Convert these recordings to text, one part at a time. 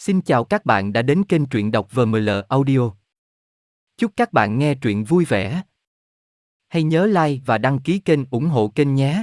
Xin chào các bạn đã đến kênh truyện đọc VML Audio. Chúc các bạn nghe truyện vui vẻ. Hãy nhớ like và đăng ký kênh ủng hộ kênh nhé.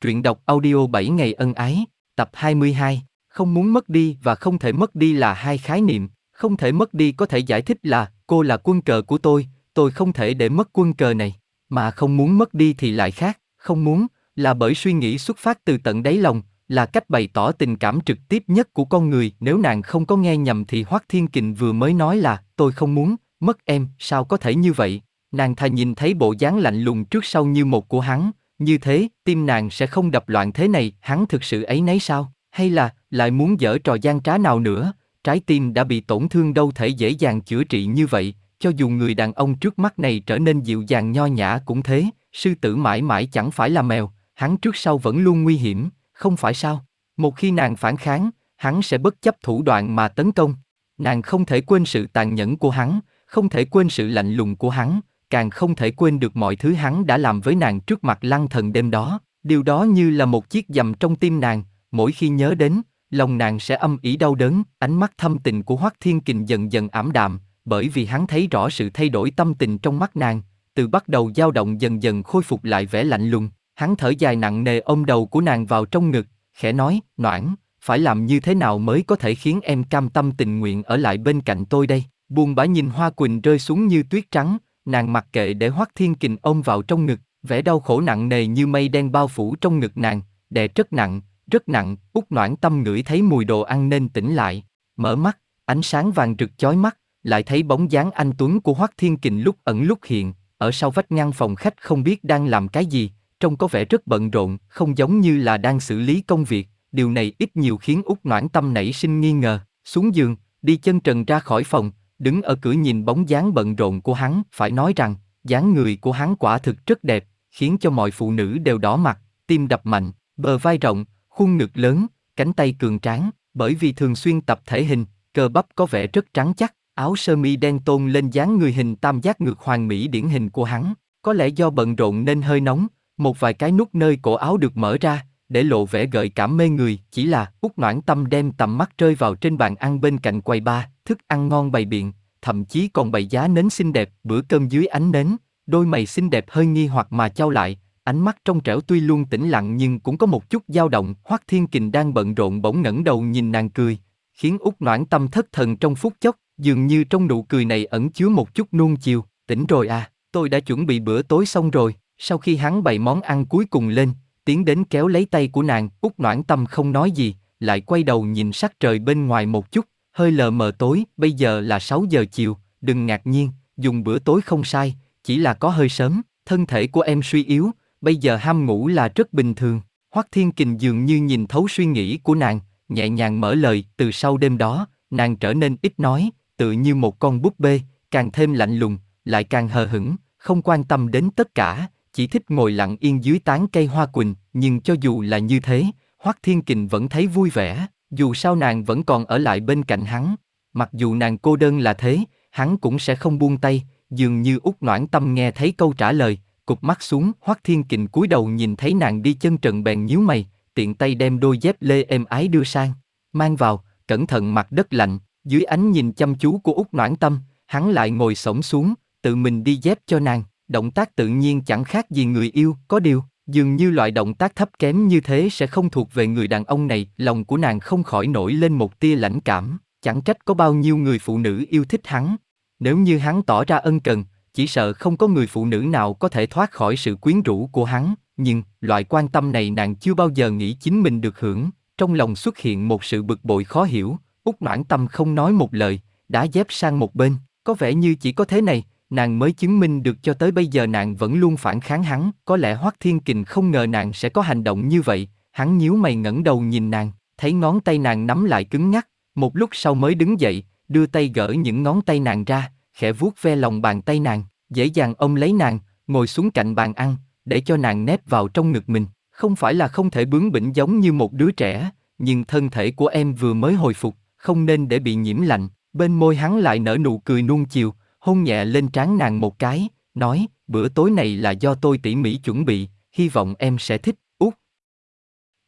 Truyện đọc audio 7 ngày ân ái, tập 22, không muốn mất đi và không thể mất đi là hai khái niệm, không thể mất đi có thể giải thích là cô là quân cờ của tôi, tôi không thể để mất quân cờ này, mà không muốn mất đi thì lại khác, không muốn là bởi suy nghĩ xuất phát từ tận đáy lòng, là cách bày tỏ tình cảm trực tiếp nhất của con người. Nếu nàng không có nghe nhầm thì hoắc thiên kình vừa mới nói là, tôi không muốn, mất em, sao có thể như vậy? Nàng thà nhìn thấy bộ dáng lạnh lùng trước sau như một của hắn. Như thế, tim nàng sẽ không đập loạn thế này. Hắn thực sự ấy nấy sao? Hay là lại muốn dở trò gian trá nào nữa? Trái tim đã bị tổn thương đâu thể dễ dàng chữa trị như vậy. Cho dù người đàn ông trước mắt này trở nên dịu dàng nho nhã cũng thế. Sư tử mãi mãi chẳng phải là mèo. Hắn trước sau vẫn luôn nguy hiểm không phải sao? Một khi nàng phản kháng, hắn sẽ bất chấp thủ đoạn mà tấn công. Nàng không thể quên sự tàn nhẫn của hắn, không thể quên sự lạnh lùng của hắn, càng không thể quên được mọi thứ hắn đã làm với nàng trước mặt lăng thần đêm đó. Điều đó như là một chiếc dầm trong tim nàng, mỗi khi nhớ đến, lòng nàng sẽ âm ỉ đau đớn, ánh mắt thâm tình của Hoắc Thiên Kình dần dần ảm đạm, bởi vì hắn thấy rõ sự thay đổi tâm tình trong mắt nàng, từ bắt đầu dao động dần dần khôi phục lại vẻ lạnh lùng, Hắn thở dài nặng nề ôm đầu của nàng vào trong ngực, khẽ nói, noãn, phải làm như thế nào mới có thể khiến em cam tâm tình nguyện ở lại bên cạnh tôi đây? Buồn bã nhìn Hoa Quỳnh rơi xuống như tuyết trắng, nàng mặc kệ để Hoắc Thiên Kình ôm vào trong ngực, vẻ đau khổ nặng nề như mây đen bao phủ trong ngực nàng, đè rất nặng, rất nặng, út noãn tâm ngửi thấy mùi đồ ăn nên tỉnh lại, mở mắt, ánh sáng vàng rực chói mắt, lại thấy bóng dáng anh Tuấn của Hoắc Thiên Kình lúc ẩn lúc hiện, ở sau vách ngăn phòng khách không biết đang làm cái gì, trông có vẻ rất bận rộn, không giống như là đang xử lý công việc, điều này ít nhiều khiến út noãn tâm nảy sinh nghi ngờ, xuống giường, đi chân trần ra khỏi phòng, đứng ở cửa nhìn bóng dáng bận rộn của hắn, phải nói rằng, dáng người của hắn quả thực rất đẹp, khiến cho mọi phụ nữ đều đỏ mặt, tim đập mạnh, bờ vai rộng, khuôn ngực lớn, cánh tay cường tráng, bởi vì thường xuyên tập thể hình, cơ bắp có vẻ rất trắng chắc, áo sơ mi đen tôn lên dáng người hình tam giác ngược hoàn mỹ điển hình của hắn, có lẽ do bận rộn nên hơi nóng, một vài cái nút nơi cổ áo được mở ra, để lộ vẻ gợi cảm mê người, chỉ là út noãn tâm đem tầm mắt rơi vào trên bàn ăn bên cạnh quầy ba, thức ăn ngon bày biện, thậm chí còn bày giá nến xinh đẹp, bữa cơm dưới ánh nến, đôi mày xinh đẹp hơi nghi hoặc mà trao lại, ánh mắt trong trẻo tuy luôn tĩnh lặng nhưng cũng có một chút dao động, Hoắc Thiên Kình đang bận rộn bỗng ngẩng đầu nhìn nàng cười, khiến út noãn tâm thất thần trong phút chốc, dường như trong nụ cười này ẩn chứa một chút nuông chiều, tỉnh rồi à, tôi đã chuẩn bị bữa tối xong rồi. Sau khi hắn bày món ăn cuối cùng lên, tiến đến kéo lấy tay của nàng, út noãn tâm không nói gì, lại quay đầu nhìn sắc trời bên ngoài một chút, hơi lờ mờ tối, bây giờ là 6 giờ chiều, đừng ngạc nhiên, dùng bữa tối không sai, chỉ là có hơi sớm, thân thể của em suy yếu, bây giờ ham ngủ là rất bình thường. Hoắc Thiên Kình dường như nhìn thấu suy nghĩ của nàng, nhẹ nhàng mở lời, từ sau đêm đó, nàng trở nên ít nói, tự như một con búp bê, càng thêm lạnh lùng, lại càng hờ hững, không quan tâm đến tất cả, chỉ thích ngồi lặng yên dưới tán cây hoa quỳnh, nhưng cho dù là như thế, Hoắc Thiên Kình vẫn thấy vui vẻ, dù sao nàng vẫn còn ở lại bên cạnh hắn. Mặc dù nàng cô đơn là thế, hắn cũng sẽ không buông tay, dường như út noãn tâm nghe thấy câu trả lời, cụp mắt xuống, Hoắc Thiên Kình cúi đầu nhìn thấy nàng đi chân trần bèn nhíu mày, tiện tay đem đôi dép lê êm ái đưa sang, mang vào, cẩn thận mặt đất lạnh, dưới ánh nhìn chăm chú của út noãn tâm, hắn lại ngồi xổm xuống, tự mình đi dép cho nàng. Động tác tự nhiên chẳng khác gì người yêu, có điều, dường như loại động tác thấp kém như thế sẽ không thuộc về người đàn ông này, lòng của nàng không khỏi nổi lên một tia lãnh cảm, chẳng trách có bao nhiêu người phụ nữ yêu thích hắn. Nếu như hắn tỏ ra ân cần, chỉ sợ không có người phụ nữ nào có thể thoát khỏi sự quyến rũ của hắn, nhưng loại quan tâm này nàng chưa bao giờ nghĩ chính mình được hưởng, trong lòng xuất hiện một sự bực bội khó hiểu, út noãn tâm không nói một lời, đã dép sang một bên, có vẻ như chỉ có thế này, nàng mới chứng minh được cho tới bây giờ nàng vẫn luôn phản kháng hắn, có lẽ Hoắc Thiên Kình không ngờ nàng sẽ có hành động như vậy, hắn nhíu mày ngẩng đầu nhìn nàng, thấy ngón tay nàng nắm lại cứng ngắc, một lúc sau mới đứng dậy, đưa tay gỡ những ngón tay nàng ra, khẽ vuốt ve lòng bàn tay nàng, dễ dàng ông lấy nàng, ngồi xuống cạnh bàn ăn, để cho nàng nép vào trong ngực mình, không phải là không thể bướng bỉnh giống như một đứa trẻ, nhưng thân thể của em vừa mới hồi phục, không nên để bị nhiễm lạnh, bên môi hắn lại nở nụ cười nuông chiều, hôn nhẹ lên trán nàng một cái, nói, bữa tối này là do tôi tỉ mỉ chuẩn bị, hy vọng em sẽ thích, út.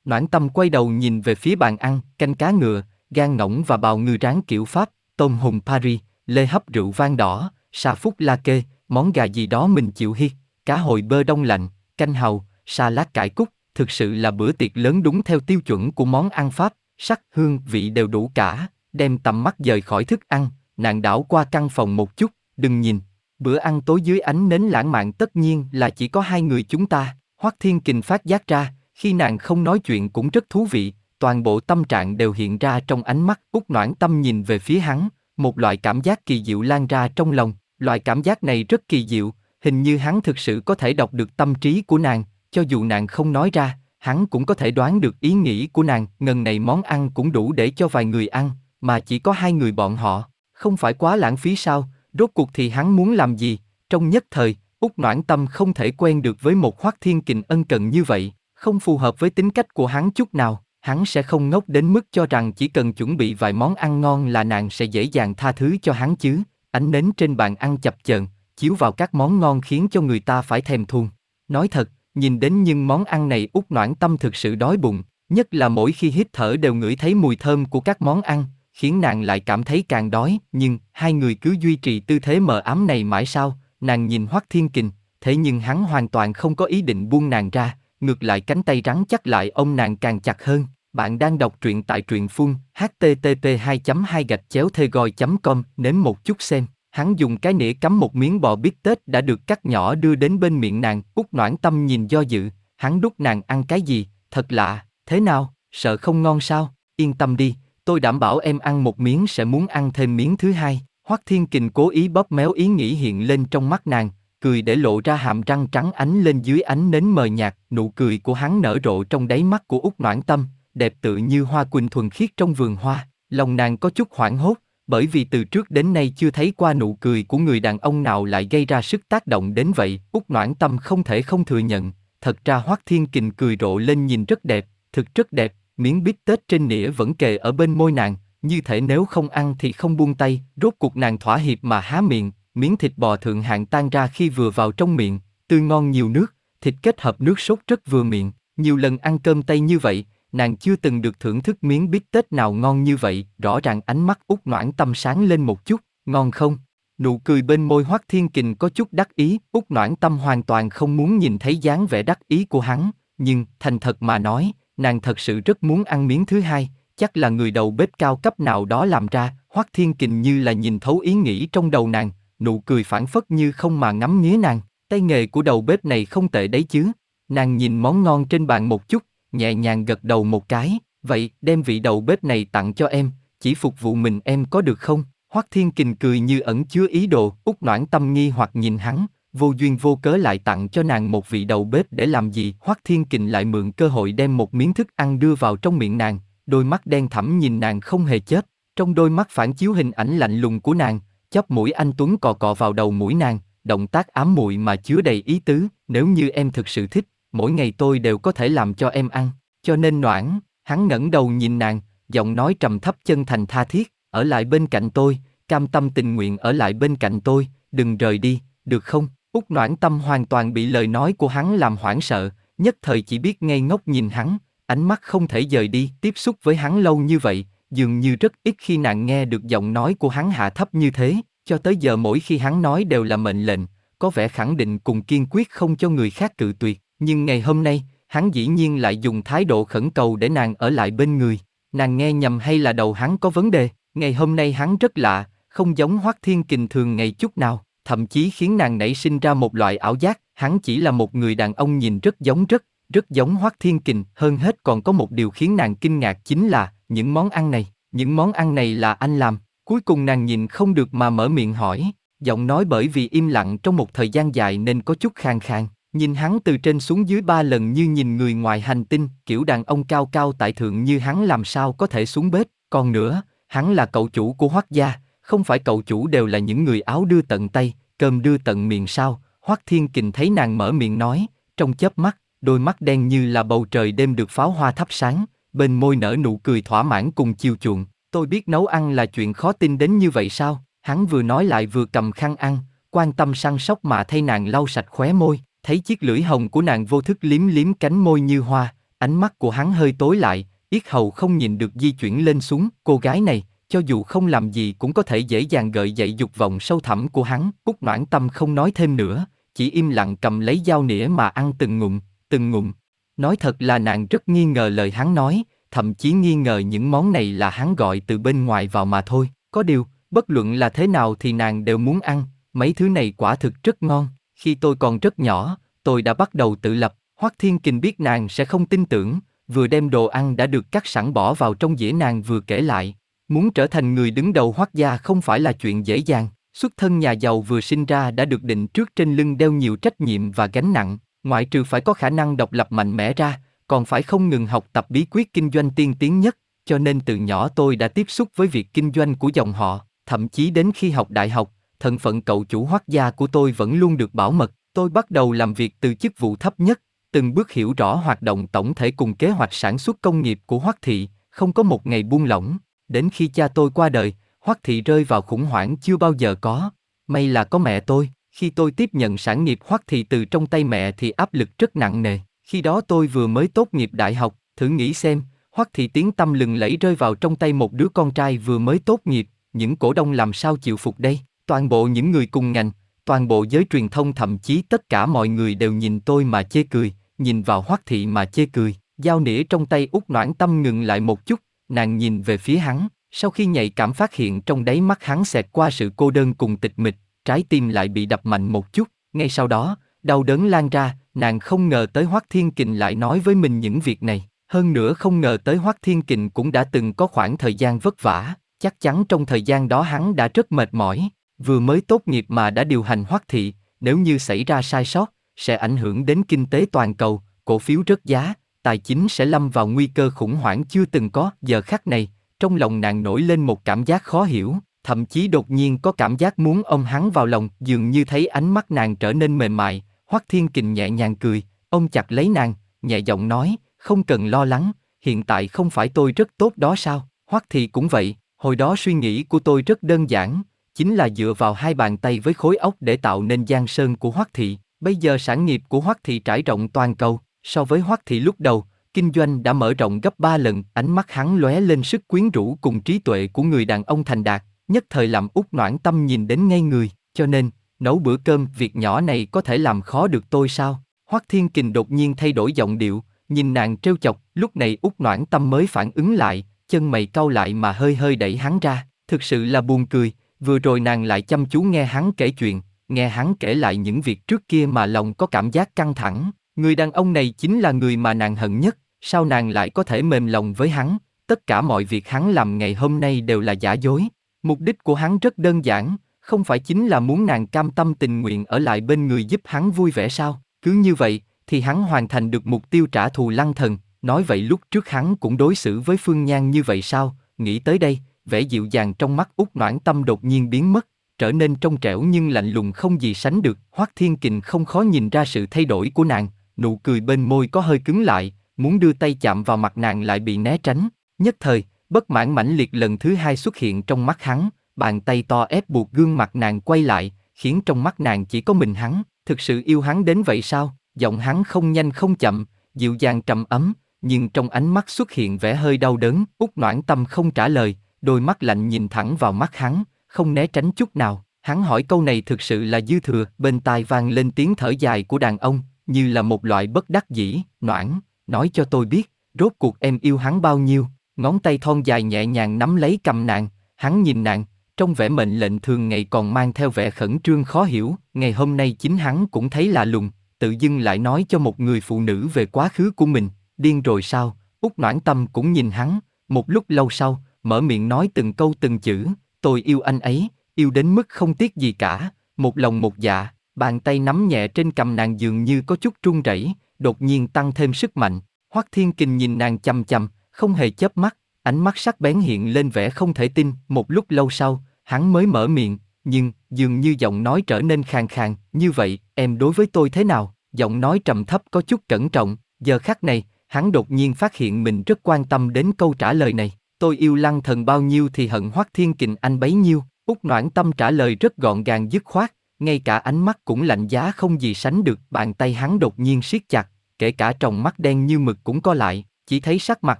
Noãn tâm quay đầu nhìn về phía bàn ăn, canh cá ngựa, gan ngỗng và bào ngư rán kiểu Pháp, tôm hùm Paris, lê hấp rượu vang đỏ, xà phúc la kê, món gà gì đó mình chịu hi, cá hồi bơ đông lạnh, canh hàu, lát cải cúc, thực sự là bữa tiệc lớn đúng theo tiêu chuẩn của món ăn Pháp, sắc, hương, vị đều đủ cả, đem tầm mắt rời khỏi thức ăn, nàng đảo qua căn phòng một chút, đừng nhìn. Bữa ăn tối dưới ánh nến lãng mạn tất nhiên là chỉ có hai người chúng ta, Hoắc Thiên Kình phát giác ra, khi nàng không nói chuyện cũng rất thú vị, toàn bộ tâm trạng đều hiện ra trong ánh mắt út noãn tâm nhìn về phía hắn, một loại cảm giác kỳ diệu lan ra trong lòng, loại cảm giác này rất kỳ diệu, hình như hắn thực sự có thể đọc được tâm trí của nàng, cho dù nàng không nói ra, hắn cũng có thể đoán được ý nghĩ của nàng, ngần này món ăn cũng đủ để cho vài người ăn, mà chỉ có hai người bọn họ, không phải quá lãng phí sao, rốt cuộc thì hắn muốn làm gì, trong nhất thời, Úc Noãn Tâm không thể quen được với một Hoắc Thiên Kình ân cần như vậy, không phù hợp với tính cách của hắn chút nào, hắn sẽ không ngốc đến mức cho rằng chỉ cần chuẩn bị vài món ăn ngon là nàng sẽ dễ dàng tha thứ cho hắn chứ, ánh nến trên bàn ăn chập chờn, chiếu vào các món ngon khiến cho người ta phải thèm thuồng. Nói thật, nhìn đến những món ăn này út noãn tâm thực sự đói bụng, nhất là mỗi khi hít thở đều ngửi thấy mùi thơm của các món ăn, khiến nàng lại cảm thấy càng đói, nhưng hai người cứ duy trì tư thế mờ ám này mãi sao, nàng nhìn Hoắc Thiên Kình, thế nhưng hắn hoàn toàn không có ý định buông nàng ra, ngược lại cánh tay rắn chắc lại ôm nàng càng chặt hơn. Bạn đang đọc truyện tại truyện phun http 2 2 gạch chéo thê gòi com nếm một chút xem. Hắn dùng cái nĩa cắm một miếng bò bít tết đã được cắt nhỏ đưa đến bên miệng nàng, út noãn tâm nhìn do dự, hắn đút nàng ăn cái gì, thật lạ, thế nào, sợ không ngon sao, yên tâm đi, tôi đảm bảo em ăn một miếng sẽ muốn ăn thêm miếng thứ hai. Hoắc Thiên Kình cố ý bóp méo ý nghĩ hiện lên trong mắt nàng, cười để lộ ra hàm răng trắng ánh lên dưới ánh nến mờ nhạt, nụ cười của hắn nở rộ trong đáy mắt của Úc Noãn Tâm, đẹp tự như hoa quỳnh thuần khiết trong vườn hoa. Lòng nàng có chút hoảng hốt, bởi vì từ trước đến nay chưa thấy qua nụ cười của người đàn ông nào lại gây ra sức tác động đến vậy. Úc Noãn Tâm không thể không thừa nhận, thật ra Hoắc Thiên Kình cười rộ lên nhìn rất đẹp, thực rất đẹp, miếng bít tết trên nĩa vẫn kề ở bên môi nàng, như thể nếu không ăn thì không buông tay, rốt cuộc nàng thỏa hiệp mà há miệng, miếng thịt bò thượng hạng tan ra khi vừa vào trong miệng, tươi ngon nhiều nước, thịt kết hợp nước sốt rất vừa miệng, nhiều lần ăn cơm tây như vậy, nàng chưa từng được thưởng thức miếng bít tết nào ngon như vậy, rõ ràng ánh mắt út noãn tâm sáng lên một chút, ngon không? Nụ cười bên môi Hoắc Thiên Kình có chút đắc ý, út noãn tâm hoàn toàn không muốn nhìn thấy dáng vẻ đắc ý của hắn, nhưng thành thật mà nói, nàng thật sự rất muốn ăn miếng thứ hai, chắc là người đầu bếp cao cấp nào đó làm ra, Hoắc Thiên Kình như là nhìn thấu ý nghĩ trong đầu nàng, nụ cười phản phất như không mà ngắm nghía nàng, tay nghề của đầu bếp này không tệ đấy chứ. Nàng nhìn món ngon trên bàn một chút, nhẹ nhàng gật đầu một cái, vậy đem vị đầu bếp này tặng cho em, chỉ phục vụ mình em có được không? Hoắc Thiên Kình cười như ẩn chứa ý đồ, út noãn tâm nghi hoặc nhìn hắn, vô duyên vô cớ lại tặng cho nàng một vị đầu bếp để làm gì? Hoắc Thiên Kình lại mượn cơ hội đem một miếng thức ăn đưa vào trong miệng nàng, đôi mắt đen thẳm nhìn nàng không hề chết, trong đôi mắt phản chiếu hình ảnh lạnh lùng của nàng, chóp mũi anh Tuấn cò cọ vào đầu mũi nàng, động tác ám muội mà chứa đầy ý tứ, nếu như em thực sự thích, mỗi ngày tôi đều có thể làm cho em ăn, cho nên noãn, hắn ngẩng đầu nhìn nàng, giọng nói trầm thấp chân thành tha thiết, ở lại bên cạnh tôi, cam tâm tình nguyện ở lại bên cạnh tôi, đừng rời đi, được không? Úc noãn tâm hoàn toàn bị lời nói của hắn làm hoảng sợ, nhất thời chỉ biết ngây ngốc nhìn hắn, ánh mắt không thể rời đi, tiếp xúc với hắn lâu như vậy, dường như rất ít khi nàng nghe được giọng nói của hắn hạ thấp như thế, cho tới giờ mỗi khi hắn nói đều là mệnh lệnh, có vẻ khẳng định cùng kiên quyết không cho người khác cự tuyệt, nhưng ngày hôm nay, hắn dĩ nhiên lại dùng thái độ khẩn cầu để nàng ở lại bên người. Nàng nghe nhầm hay là đầu hắn có vấn đề, ngày hôm nay hắn rất lạ, không giống Hoắc Thiên Kình thường ngày chút nào, thậm chí khiến nàng nảy sinh ra một loại ảo giác, hắn chỉ là một người đàn ông nhìn rất giống rất, rất giống Hoắc Thiên Kình, hơn hết còn có một điều khiến nàng kinh ngạc chính là, những món ăn này, những món ăn này là anh làm. Cuối cùng nàng nhìn không được mà mở miệng hỏi, giọng nói bởi vì im lặng trong một thời gian dài nên có chút khang khang. Nhìn hắn từ trên xuống dưới ba lần như nhìn người ngoài hành tinh, kiểu đàn ông cao cao tại thượng như hắn làm sao có thể xuống bếp. Còn nữa, hắn là cậu chủ của Hoắc gia, không phải cậu chủ đều là những người áo đưa tận tay, cơm đưa tận miệng sao? Hoắc Thiên Kình thấy nàng mở miệng nói, trong chớp mắt, đôi mắt đen như là bầu trời đêm được pháo hoa thắp sáng, bên môi nở nụ cười thỏa mãn cùng chiều chuộng. Tôi biết nấu ăn là chuyện khó tin đến như vậy sao? Hắn vừa nói lại vừa cầm khăn ăn, quan tâm săn sóc mà thay nàng lau sạch khóe môi, thấy chiếc lưỡi hồng của nàng vô thức liếm liếm cánh môi như hoa, ánh mắt của hắn hơi tối lại, yết hầu không nhìn được di chuyển lên xuống, cô gái này, cho dù không làm gì cũng có thể dễ dàng gợi dậy dục vọng sâu thẳm của hắn, Cúc Noãn Tâm không nói thêm nữa, chỉ im lặng cầm lấy dao nĩa mà ăn từng ngụm, từng ngụm. Nói thật là nàng rất nghi ngờ lời hắn nói, thậm chí nghi ngờ những món này là hắn gọi từ bên ngoài vào mà thôi. Có điều, bất luận là thế nào thì nàng đều muốn ăn, mấy thứ này quả thực rất ngon. Khi tôi còn rất nhỏ, tôi đã bắt đầu tự lập, Hoắc Thiên Kình biết nàng sẽ không tin tưởng, vừa đem đồ ăn đã được cắt sẵn bỏ vào trong dĩa nàng vừa kể lại. Muốn trở thành người đứng đầu Hoắc gia không phải là chuyện dễ dàng, xuất thân nhà giàu vừa sinh ra đã được định trước trên lưng đeo nhiều trách nhiệm và gánh nặng, ngoại trừ phải có khả năng độc lập mạnh mẽ ra, còn phải không ngừng học tập bí quyết kinh doanh tiên tiến nhất, cho nên từ nhỏ tôi đã tiếp xúc với việc kinh doanh của dòng họ, thậm chí đến khi học đại học, thân phận cậu chủ hoắc gia của tôi vẫn luôn được bảo mật. Tôi bắt đầu làm việc từ chức vụ thấp nhất, từng bước hiểu rõ hoạt động tổng thể cùng kế hoạch sản xuất công nghiệp của Hoắc thị, không có một ngày buông lỏng. Đến khi cha tôi qua đời, Hoắc thị rơi vào khủng hoảng chưa bao giờ có. May là có mẹ tôi, khi tôi tiếp nhận sản nghiệp Hoắc thị từ trong tay mẹ thì áp lực rất nặng nề. Khi đó tôi vừa mới tốt nghiệp đại học, thử nghĩ xem, Hoắc thị tiếng tâm lừng lẫy rơi vào trong tay một đứa con trai vừa mới tốt nghiệp, những cổ đông làm sao chịu phục đây? Toàn bộ những người cùng ngành, toàn bộ giới truyền thông thậm chí tất cả mọi người đều nhìn tôi mà chê cười, nhìn vào Hoắc thị mà chê cười. Dao nĩa trong tay út noãn tâm ngừng lại một chút, nàng nhìn về phía hắn, sau khi nhạy cảm phát hiện trong đáy mắt hắn xẹt qua sự cô đơn cùng tịch mịch, trái tim lại bị đập mạnh một chút, ngay sau đó, đau đớn lan ra, nàng không ngờ tới Hoắc Thiên Kình lại nói với mình những việc này, hơn nữa không ngờ tới Hoắc Thiên Kình cũng đã từng có khoảng thời gian vất vả, chắc chắn trong thời gian đó hắn đã rất mệt mỏi, vừa mới tốt nghiệp mà đã điều hành Hoắc thị, nếu như xảy ra sai sót, sẽ ảnh hưởng đến kinh tế toàn cầu, cổ phiếu rớt giá, tài chính sẽ lâm vào nguy cơ khủng hoảng chưa từng có. Giờ khắc này, trong lòng nàng nổi lên một cảm giác khó hiểu, thậm chí đột nhiên có cảm giác muốn ôm hắn vào lòng, dường như thấy ánh mắt nàng trở nên mềm mại. Hoắc Thiên Kình nhẹ nhàng cười, ôm chặt lấy nàng, nhẹ giọng nói, không cần lo lắng, hiện tại không phải tôi rất tốt đó sao? Hoắc thì cũng vậy, hồi đó suy nghĩ của tôi rất đơn giản, chính là dựa vào hai bàn tay với khối óc để tạo nên giang sơn của Hoắc thị. Bây giờ sản nghiệp của Hoắc thị trải rộng toàn cầu, so với Hoắc thị lúc đầu, kinh doanh đã mở rộng gấp ba lần, ánh mắt hắn lóe lên sức quyến rũ cùng trí tuệ của người đàn ông thành đạt, nhất thời làm út noãn tâm nhìn đến ngay người, cho nên, nấu bữa cơm, việc nhỏ này có thể làm khó được tôi sao? Hoắc Thiên Kình đột nhiên thay đổi giọng điệu, nhìn nàng trêu chọc, lúc này út noãn tâm mới phản ứng lại, chân mày cau lại mà hơi hơi đẩy hắn ra, thực sự là buồn cười, vừa rồi nàng lại chăm chú nghe hắn kể chuyện, nghe hắn kể lại những việc trước kia mà lòng có cảm giác căng thẳng, người đàn ông này chính là người mà nàng hận nhất, sao nàng lại có thể mềm lòng với hắn, tất cả mọi việc hắn làm ngày hôm nay đều là giả dối, mục đích của hắn rất đơn giản, không phải chính là muốn nàng cam tâm tình nguyện ở lại bên người giúp hắn vui vẻ sao, cứ như vậy, thì hắn hoàn thành được mục tiêu trả thù lăng thần, nói vậy lúc trước hắn cũng đối xử với Phương Nhan như vậy sao, nghĩ tới đây, vẻ dịu dàng trong mắt út noãn tâm đột nhiên biến mất, trở nên trong trẻo nhưng lạnh lùng không gì sánh được. Hoắc Thiên Kình không khó nhìn ra sự thay đổi của nàng, nụ cười bên môi có hơi cứng lại, muốn đưa tay chạm vào mặt nàng lại bị né tránh. Nhất thời, bất mãn mãnh liệt lần thứ hai xuất hiện trong mắt hắn, bàn tay to ép buộc gương mặt nàng quay lại, khiến trong mắt nàng chỉ có mình hắn. Thực sự yêu hắn đến vậy sao? Giọng hắn không nhanh không chậm, dịu dàng trầm ấm, nhưng trong ánh mắt xuất hiện vẻ hơi đau đớn. Út Noãn Tâm không trả lời, đôi mắt lạnh nhìn thẳng vào mắt hắn, không né tránh chút nào. Hắn hỏi câu này thực sự là dư thừa, bên tai vang lên tiếng thở dài của đàn ông, như là một loại bất đắc dĩ, noãn, nói cho tôi biết, rốt cuộc em yêu hắn bao nhiêu, ngón tay thon dài nhẹ nhàng nắm lấy cầm nàng, hắn nhìn nàng, trong vẻ mệnh lệnh thường ngày còn mang theo vẻ khẩn trương khó hiểu, ngày hôm nay chính hắn cũng thấy lạ lùng, tự dưng lại nói cho một người phụ nữ về quá khứ của mình, điên rồi sao, út noãn tâm cũng nhìn hắn, một lúc lâu sau, mở miệng nói từng câu từng chữ, tôi yêu anh ấy, yêu đến mức không tiếc gì cả, một lòng một dạ, bàn tay nắm nhẹ trên cầm nàng dường như có chút run rẩy, đột nhiên tăng thêm sức mạnh. Hoắc Thiên Kình nhìn nàng chăm chăm, không hề chớp mắt, ánh mắt sắc bén hiện lên vẻ không thể tin. Một lúc lâu sau, hắn mới mở miệng, nhưng dường như giọng nói trở nên khàn khàn. Như vậy, em đối với tôi thế nào? Giọng nói trầm thấp có chút cẩn trọng. Giờ khắc này, hắn đột nhiên phát hiện mình rất quan tâm đến câu trả lời này. Tôi yêu lăng thần bao nhiêu thì hận Hoắc Thiên Kình anh bấy nhiêu. Úc Noãn Tâm trả lời rất gọn gàng dứt khoát, ngay cả ánh mắt cũng lạnh giá không gì sánh được. Bàn tay hắn đột nhiên siết chặt, kể cả tròng mắt đen như mực cũng co lại, chỉ thấy sắc mặt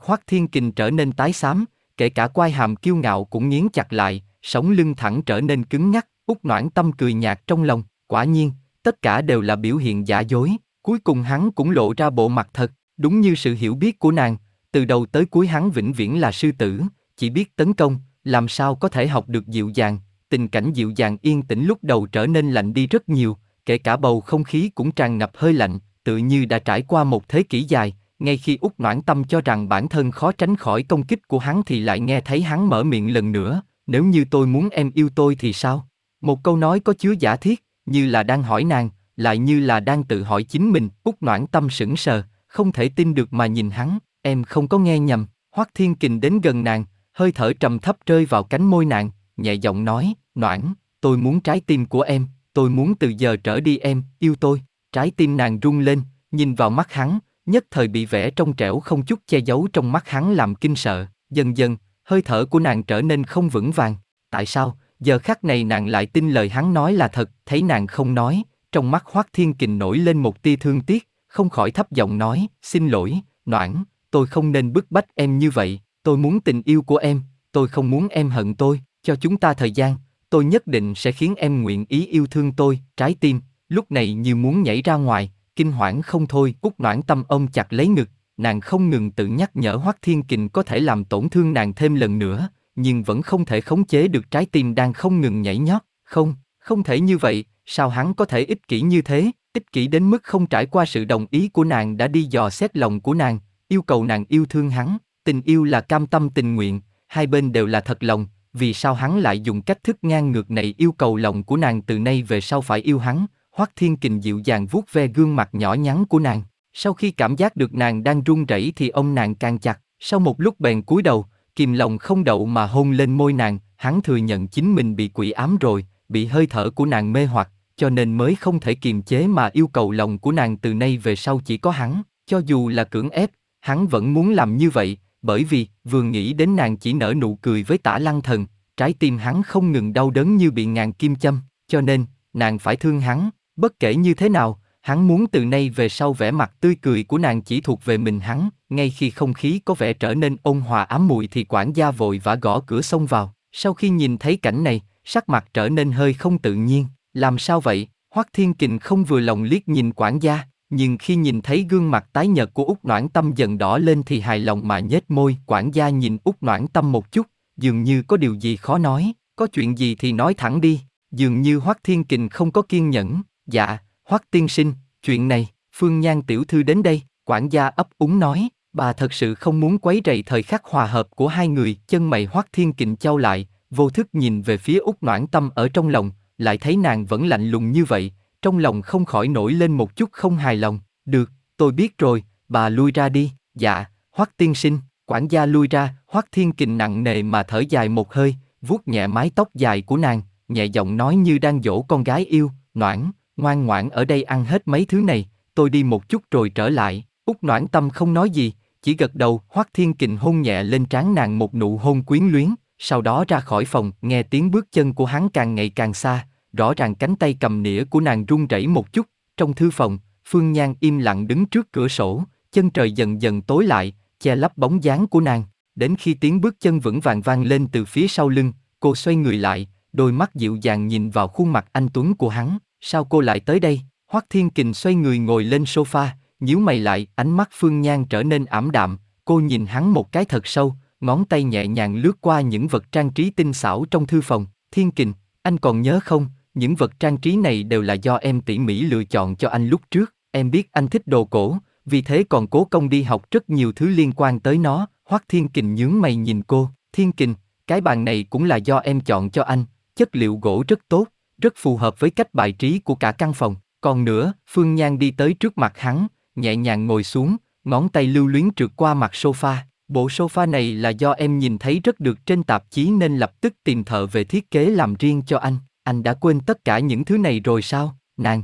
Hoắc Thiên Kình trở nên tái xám, kể cả quai hàm kiêu ngạo cũng nghiến chặt lại, sống lưng thẳng trở nên cứng nhắc, út noãn tâm cười nhạt trong lòng, quả nhiên, tất cả đều là biểu hiện giả dối, cuối cùng hắn cũng lộ ra bộ mặt thật, đúng như sự hiểu biết của nàng, từ đầu tới cuối hắn vĩnh viễn là sư tử, chỉ biết tấn công, làm sao có thể học được dịu dàng, tình cảnh dịu dàng yên tĩnh lúc đầu trở nên lạnh đi rất nhiều, kể cả bầu không khí cũng tràn ngập hơi lạnh, tự như đã trải qua một thế kỷ dài, ngay khi út noãn tâm cho rằng bản thân khó tránh khỏi công kích của hắn thì lại nghe thấy hắn mở miệng lần nữa, nếu như tôi muốn em yêu tôi thì sao? Một câu nói có chứa giả thiết, như là đang hỏi nàng, lại như là đang tự hỏi chính mình, Úc noãn tâm sững sờ, không thể tin được mà nhìn hắn, em không có nghe nhầm, Hoắc Thiên Kình đến gần nàng, hơi thở trầm thấp rơi vào cánh môi nàng, nhẹ giọng nói, noãn, tôi muốn trái tim của em, tôi muốn từ giờ trở đi em, yêu tôi, trái tim nàng rung lên, nhìn vào mắt hắn, nhất thời bị vẽ trong trẻo không chút che giấu trong mắt hắn làm kinh sợ, dần dần, hơi thở của nàng trở nên không vững vàng, tại sao, giờ khắc này nàng lại tin lời hắn nói là thật, thấy nàng không nói, trong mắt Hoắc Thiên Kình nổi lên một tia thương tiếc, không khỏi thấp giọng nói, xin lỗi, noãn, tôi không nên bức bách em như vậy, tôi muốn tình yêu của em, tôi không muốn em hận tôi, cho chúng ta thời gian, tôi nhất định sẽ khiến em nguyện ý yêu thương tôi, trái tim, lúc này như muốn nhảy ra ngoài, kinh hoảng không thôi, cúc noãn tâm ông chặt lấy ngực, nàng không ngừng tự nhắc nhở Hoắc Thiên Kình có thể làm tổn thương nàng thêm lần nữa, nhưng vẫn không thể khống chế được trái tim đang không ngừng nhảy nhót, không, không thể như vậy, sao hắn có thể ích kỷ như thế, ích kỷ đến mức không trải qua sự đồng ý của nàng đã đi dò xét lòng của nàng, yêu cầu nàng yêu thương hắn, tình yêu là cam tâm tình nguyện, hai bên đều là thật lòng, vì sao hắn lại dùng cách thức ngang ngược này yêu cầu lòng của nàng từ nay về sau phải yêu hắn, Hoắc Thiên Kình dịu dàng vuốt ve gương mặt nhỏ nhắn của nàng, sau khi cảm giác được nàng đang run rẩy thì ông nàng càng chặt, sau một lúc bèn cúi đầu, kìm lòng không đậu mà hôn lên môi nàng, hắn thừa nhận chính mình bị quỷ ám rồi, bị hơi thở của nàng mê hoặc, cho nên mới không thể kiềm chế mà yêu cầu lòng của nàng từ nay về sau chỉ có hắn, cho dù là cưỡng ép, hắn vẫn muốn làm như vậy, bởi vì vừa nghĩ đến nàng chỉ nở nụ cười với tả lăng thần, trái tim hắn không ngừng đau đớn như bị ngàn kim châm, cho nên, nàng phải thương hắn, bất kể như thế nào, hắn muốn từ nay về sau vẻ mặt tươi cười của nàng chỉ thuộc về mình hắn, ngay khi không khí có vẻ trở nên ôn hòa ám mùi thì quản gia vội vã gõ cửa xông vào, sau khi nhìn thấy cảnh này, sắc mặt trở nên hơi không tự nhiên, làm sao vậy, Hoắc Thiên Kình không vừa lòng liếc nhìn quản gia, nhưng khi nhìn thấy gương mặt tái nhợt của út Noãn Tâm dần đỏ lên thì hài lòng mà nhếch môi, quản gia nhìn út Noãn Tâm một chút, dường như có điều gì khó nói, có chuyện gì thì nói thẳng đi, dường như Hoắc Thiên Kình không có kiên nhẫn, dạ, Hoắc tiên sinh, chuyện này, Phương Nhan tiểu thư đến đây, quản gia ấp úng nói, bà thật sự không muốn quấy rầy thời khắc hòa hợp của hai người, chân mày Hoắc Thiên Kình trao lại, vô thức nhìn về phía út Noãn Tâm ở trong lòng, lại thấy nàng vẫn lạnh lùng như vậy, trong lòng không khỏi nổi lên một chút không hài lòng. Được, tôi biết rồi, bà lui ra đi. Dạ, Hoắc tiên sinh, quản gia lui ra, Hoắc Thiên Kình nặng nề mà thở dài một hơi, vuốt nhẹ mái tóc dài của nàng, nhẹ giọng nói như đang dỗ con gái yêu, Noãn, ngoan ngoãn ở đây ăn hết mấy thứ này, tôi đi một chút rồi trở lại. Úc Noãn Tâm không nói gì, chỉ gật đầu. Hoắc Thiên Kình hôn nhẹ lên trán nàng một nụ hôn quyến luyến, sau đó ra khỏi phòng, nghe tiếng bước chân của hắn càng ngày càng xa, rõ ràng cánh tay cầm nĩa của nàng run rẩy một chút. Trong thư phòng, Phương Nhan im lặng đứng trước cửa sổ, chân trời dần dần tối lại, che lấp bóng dáng của nàng. Đến khi tiếng bước chân vững vàng vang lên từ phía sau lưng, cô xoay người lại, đôi mắt dịu dàng nhìn vào khuôn mặt anh tuấn của hắn. Sao cô lại tới đây? Hoắc Thiên Kình xoay người ngồi lên sofa, nhíu mày lại, ánh mắt Phương Nhan trở nên ảm đạm. Cô nhìn hắn một cái thật sâu, ngón tay nhẹ nhàng lướt qua những vật trang trí tinh xảo trong thư phòng. Thiên Kình, anh còn nhớ không? Những vật trang trí này đều là do em tỉ mỉ lựa chọn cho anh lúc trước, em biết anh thích đồ cổ, vì thế còn cố công đi học rất nhiều thứ liên quan tới nó, Hoắc Thiên Kình nhướng mày nhìn cô, Thiên Kình, cái bàn này cũng là do em chọn cho anh, chất liệu gỗ rất tốt, rất phù hợp với cách bài trí của cả căn phòng, còn nữa, Phương Nhan đi tới trước mặt hắn, nhẹ nhàng ngồi xuống, ngón tay lưu luyến trượt qua mặt sofa, bộ sofa này là do em nhìn thấy rất được trên tạp chí nên lập tức tìm thợ về thiết kế làm riêng cho anh. Anh đã quên tất cả những thứ này rồi sao, nàng?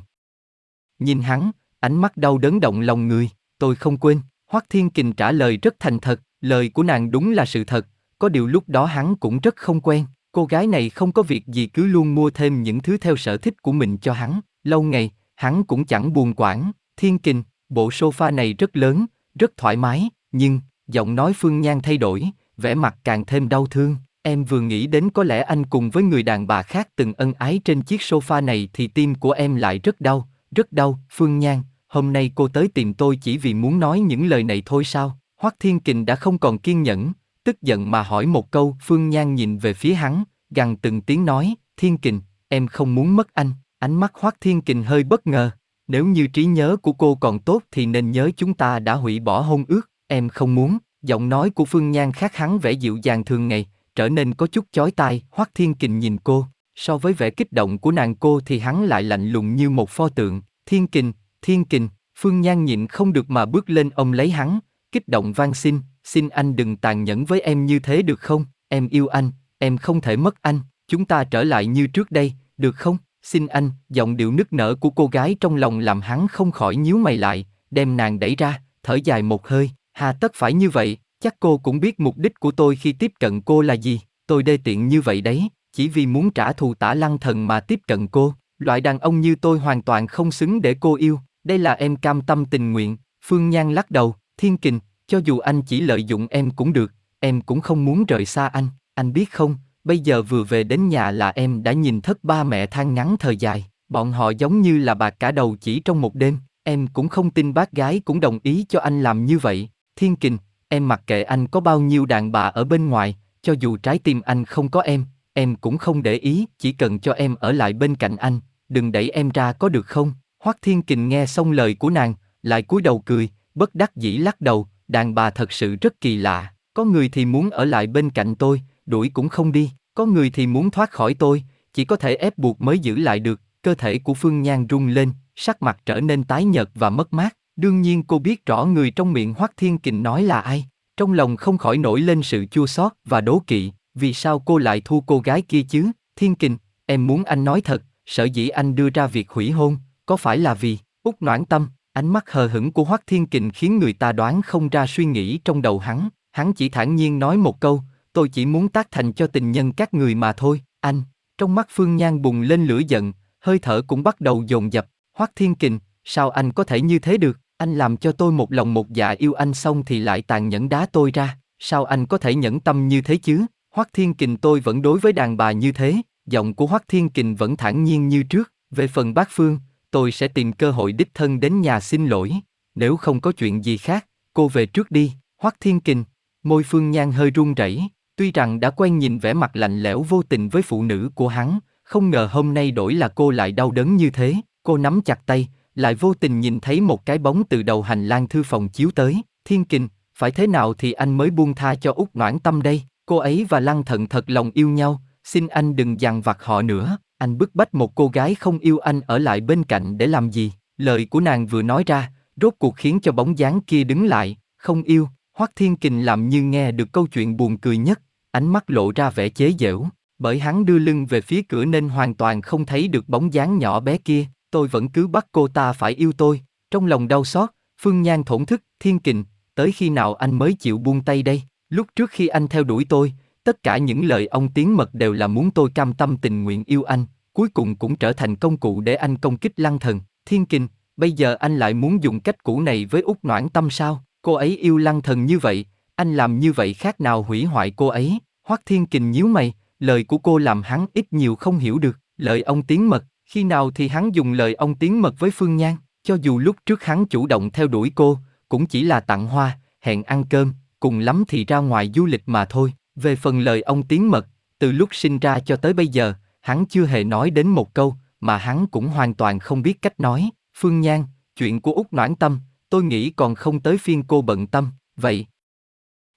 Nhìn hắn, ánh mắt đau đớn động lòng người, tôi không quên. Hoắc Thiên Kình trả lời rất thành thật, lời của nàng đúng là sự thật, có điều lúc đó hắn cũng rất không quen. Cô gái này không có việc gì cứ luôn mua thêm những thứ theo sở thích của mình cho hắn. Lâu ngày, hắn cũng chẳng buồn quản. Thiên Kình, bộ sofa này rất lớn, rất thoải mái, nhưng, giọng nói Phương Nhan thay đổi, vẻ mặt càng thêm đau thương. Em vừa nghĩ đến có lẽ anh cùng với người đàn bà khác từng ân ái trên chiếc sofa này thì tim của em lại rất đau, rất đau. Phương Nhan, hôm nay cô tới tìm tôi chỉ vì muốn nói những lời này thôi sao? Hoắc Thiên Kình đã không còn kiên nhẫn, tức giận mà hỏi một câu. Phương Nhan nhìn về phía hắn, gằn từng tiếng nói, Thiên Kình, em không muốn mất anh. Ánh mắt Hoắc Thiên Kình hơi bất ngờ. Nếu như trí nhớ của cô còn tốt thì nên nhớ chúng ta đã hủy bỏ hôn ước. Em không muốn. Giọng nói của Phương Nhan khác hắn vẻ dịu dàng thường ngày, trở nên có chút chói tai. Hoắc Thiên Kình nhìn cô, so với vẻ kích động của nàng cô thì hắn lại lạnh lùng như một pho tượng. Thiên Kình, Thiên Kình, Phương Nhan nhịn không được mà bước lên ông lấy hắn, kích động van xin, xin anh đừng tàn nhẫn với em như thế được không? Em yêu anh, em không thể mất anh, chúng ta trở lại như trước đây, được không? Xin anh, giọng điệu nức nở của cô gái trong lòng làm hắn không khỏi nhíu mày lại, đem nàng đẩy ra, thở dài một hơi, hà tất phải như vậy, chắc cô cũng biết mục đích của tôi khi tiếp cận cô là gì, tôi đê tiện như vậy đấy, chỉ vì muốn trả thù tả lăng thần mà tiếp cận cô, loại đàn ông như tôi hoàn toàn không xứng để cô yêu, đây là em cam tâm tình nguyện, Phương Nhan lắc đầu, Thiên Kình, cho dù anh chỉ lợi dụng em cũng được, em cũng không muốn rời xa anh, anh biết không, bây giờ vừa về đến nhà là em đã nhìn thất ba mẹ than ngắn thời dài, bọn họ giống như là bạc cả đầu chỉ trong một đêm, em cũng không tin bác gái cũng đồng ý cho anh làm như vậy, Thiên Kình, em mặc kệ anh có bao nhiêu đàn bà ở bên ngoài, cho dù trái tim anh không có em, em cũng không để ý, chỉ cần cho em ở lại bên cạnh anh, đừng đẩy em ra có được không? Hoắc Thiên Kình nghe xong lời của nàng, lại cúi đầu cười, bất đắc dĩ lắc đầu, đàn bà thật sự rất kỳ lạ, có người thì muốn ở lại bên cạnh tôi, đuổi cũng không đi, có người thì muốn thoát khỏi tôi, chỉ có thể ép buộc mới giữ lại được, cơ thể của Phương Nhan rung lên, sắc mặt trở nên tái nhợt và mất mát, đương nhiên cô biết rõ người trong miệng Hoắc Thiên Kình nói là ai, trong lòng không khỏi nổi lên sự chua xót và đố kỵ, vì sao cô lại thu cô gái kia chứ, Thiên Kình, em muốn anh nói thật, sở dĩ anh đưa ra việc hủy hôn, có phải là vì, út noãn tâm, ánh mắt hờ hững của Hoắc Thiên Kình khiến người ta đoán không ra suy nghĩ trong đầu hắn, hắn chỉ thản nhiên nói một câu, tôi chỉ muốn tác thành cho tình nhân các người mà thôi, anh, trong mắt Phương Nhan bùng lên lửa giận, hơi thở cũng bắt đầu dồn dập, Hoắc Thiên Kình, sao anh có thể như thế được, anh làm cho tôi một lòng một dạ yêu anh xong thì lại tàn nhẫn đá tôi ra, sao anh có thể nhẫn tâm như thế chứ, Hoắc Thiên Kình tôi vẫn đối với đàn bà như thế, giọng của Hoắc Thiên Kình vẫn thản nhiên như trước, về phần bác Phương, tôi sẽ tìm cơ hội đích thân đến nhà xin lỗi. Nếu không có chuyện gì khác, cô về trước đi. Hoắc Thiên Kình, môi Phương Nhan hơi run rẩy. Tuy rằng đã quen nhìn vẻ mặt lạnh lẽo vô tình với phụ nữ của hắn, không ngờ hôm nay đổi là cô lại đau đớn như thế. Cô nắm chặt tay, lại vô tình nhìn thấy một cái bóng từ đầu hành lang thư phòng chiếu tới. Thiên Kình, phải thế nào thì anh mới buông tha cho út noãn tâm đây? Cô ấy và Lăng Thận thật lòng yêu nhau, xin anh đừng dằn vặt họ nữa. Anh bức bách một cô gái không yêu anh ở lại bên cạnh để làm gì? Lời của nàng vừa nói ra, rốt cuộc khiến cho bóng dáng kia đứng lại, không yêu. Hoắc Thiên Kình làm như nghe được câu chuyện buồn cười nhất, ánh mắt lộ ra vẻ chế giễu, bởi hắn đưa lưng về phía cửa nên hoàn toàn không thấy được bóng dáng nhỏ bé kia, tôi vẫn cứ bắt cô ta phải yêu tôi, trong lòng đau xót, Phương Nhan thổn thức, Thiên Kình, tới khi nào anh mới chịu buông tay đây, lúc trước khi anh theo đuổi tôi, Tất cả những lời ông tiếng mật đều là muốn tôi cam tâm tình nguyện yêu anh, cuối cùng cũng trở thành công cụ để anh công kích lăng thần. Thiên kình bây giờ anh lại muốn dùng cách cũ này với út noãn tâm sao? Cô ấy yêu lăng thần như vậy, anh làm như vậy khác nào hủy hoại cô ấy? Hoắc Thiên Kình nhíu mày, lời của cô làm hắn ít nhiều không hiểu được. Lời ông tiếng mật, khi nào thì hắn dùng lời ông tiếng mật với Phương Nhan? Cho dù lúc trước hắn chủ động theo đuổi cô, cũng chỉ là tặng hoa, hẹn ăn cơm, cùng lắm thì ra ngoài du lịch mà thôi. Về phần lời ông tiếng mật, từ lúc sinh ra cho tới bây giờ, hắn chưa hề nói đến một câu, mà hắn cũng hoàn toàn không biết cách nói. Phương Nhan, chuyện của út Noãn Tâm, tôi nghĩ còn không tới phiên cô bận tâm, vậy.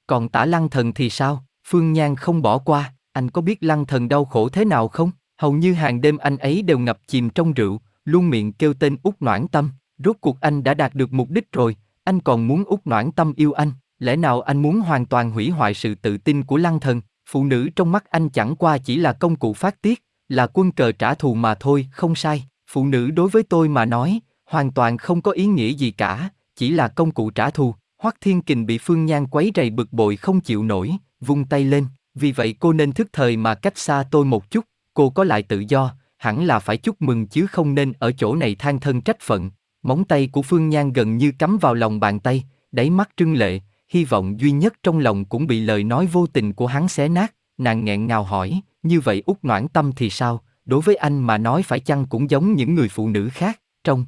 Còn tả lăng thần thì sao? Phương Nhan không bỏ qua, anh có biết lăng thần đau khổ thế nào không? Hầu như hàng đêm anh ấy đều ngập chìm trong rượu, luôn miệng kêu tên út Noãn Tâm. Rốt cuộc anh đã đạt được mục đích rồi, anh còn muốn út Noãn Tâm yêu anh. Lẽ nào anh muốn hoàn toàn hủy hoại sự tự tin của lăng thần? Phụ nữ trong mắt anh chẳng qua chỉ là công cụ phát tiết, là quân cờ trả thù mà thôi, không sai. Phụ nữ đối với tôi mà nói, hoàn toàn không có ý nghĩa gì cả, chỉ là công cụ trả thù. Hoắc Thiên Kình bị Phương Nhan quấy rầy bực bội không chịu nổi, vung tay lên. Vì vậy cô nên thức thời mà cách xa tôi một chút, cô có lại tự do, hẳn là phải chúc mừng chứ không nên ở chỗ này than thân trách phận. Móng tay của Phương Nhan gần như cắm vào lòng bàn tay, đáy mắt trưng lệ, hy vọng duy nhất trong lòng cũng bị lời nói vô tình của hắn xé nát, nàng nghẹn ngào hỏi, như vậy út noãn tâm thì sao, đối với anh mà nói phải chăng cũng giống những người phụ nữ khác, trong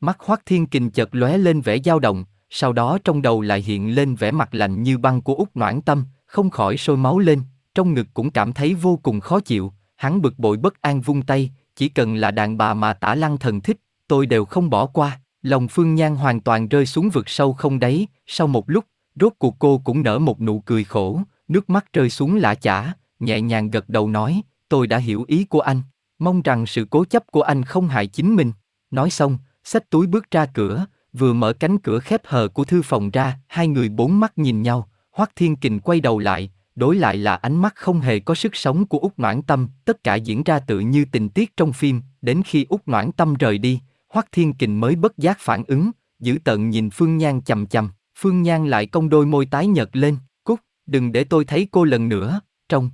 mắt Hoác Thiên Kình chợt lóe lên vẻ dao động, sau đó trong đầu lại hiện lên vẻ mặt lạnh như băng của út noãn tâm, không khỏi sôi máu lên, trong ngực cũng cảm thấy vô cùng khó chịu, hắn bực bội bất an vung tay, chỉ cần là đàn bà mà tả lăng thần thích, tôi đều không bỏ qua. Lòng Phương Nhan hoàn toàn rơi xuống vực sâu không đáy, sau một lúc, rốt cuộc cô cũng nở một nụ cười khổ, nước mắt rơi xuống lã chả, nhẹ nhàng gật đầu nói, tôi đã hiểu ý của anh, mong rằng sự cố chấp của anh không hại chính mình. Nói xong, xách túi bước ra cửa, vừa mở cánh cửa khép hờ của thư phòng ra, hai người bốn mắt nhìn nhau, Hoắc Thiên Kình quay đầu lại, đối lại là ánh mắt không hề có sức sống của Úc Noãn Tâm, tất cả diễn ra tự như tình tiết trong phim, đến khi Úc Noãn Tâm rời đi, Hoắc Thiên Kình mới bất giác phản ứng, giữ tận nhìn Phương Nhan chầm chầm, Phương Nhan lại cong đôi môi tái nhợt lên, cút, đừng để tôi thấy cô lần nữa, trong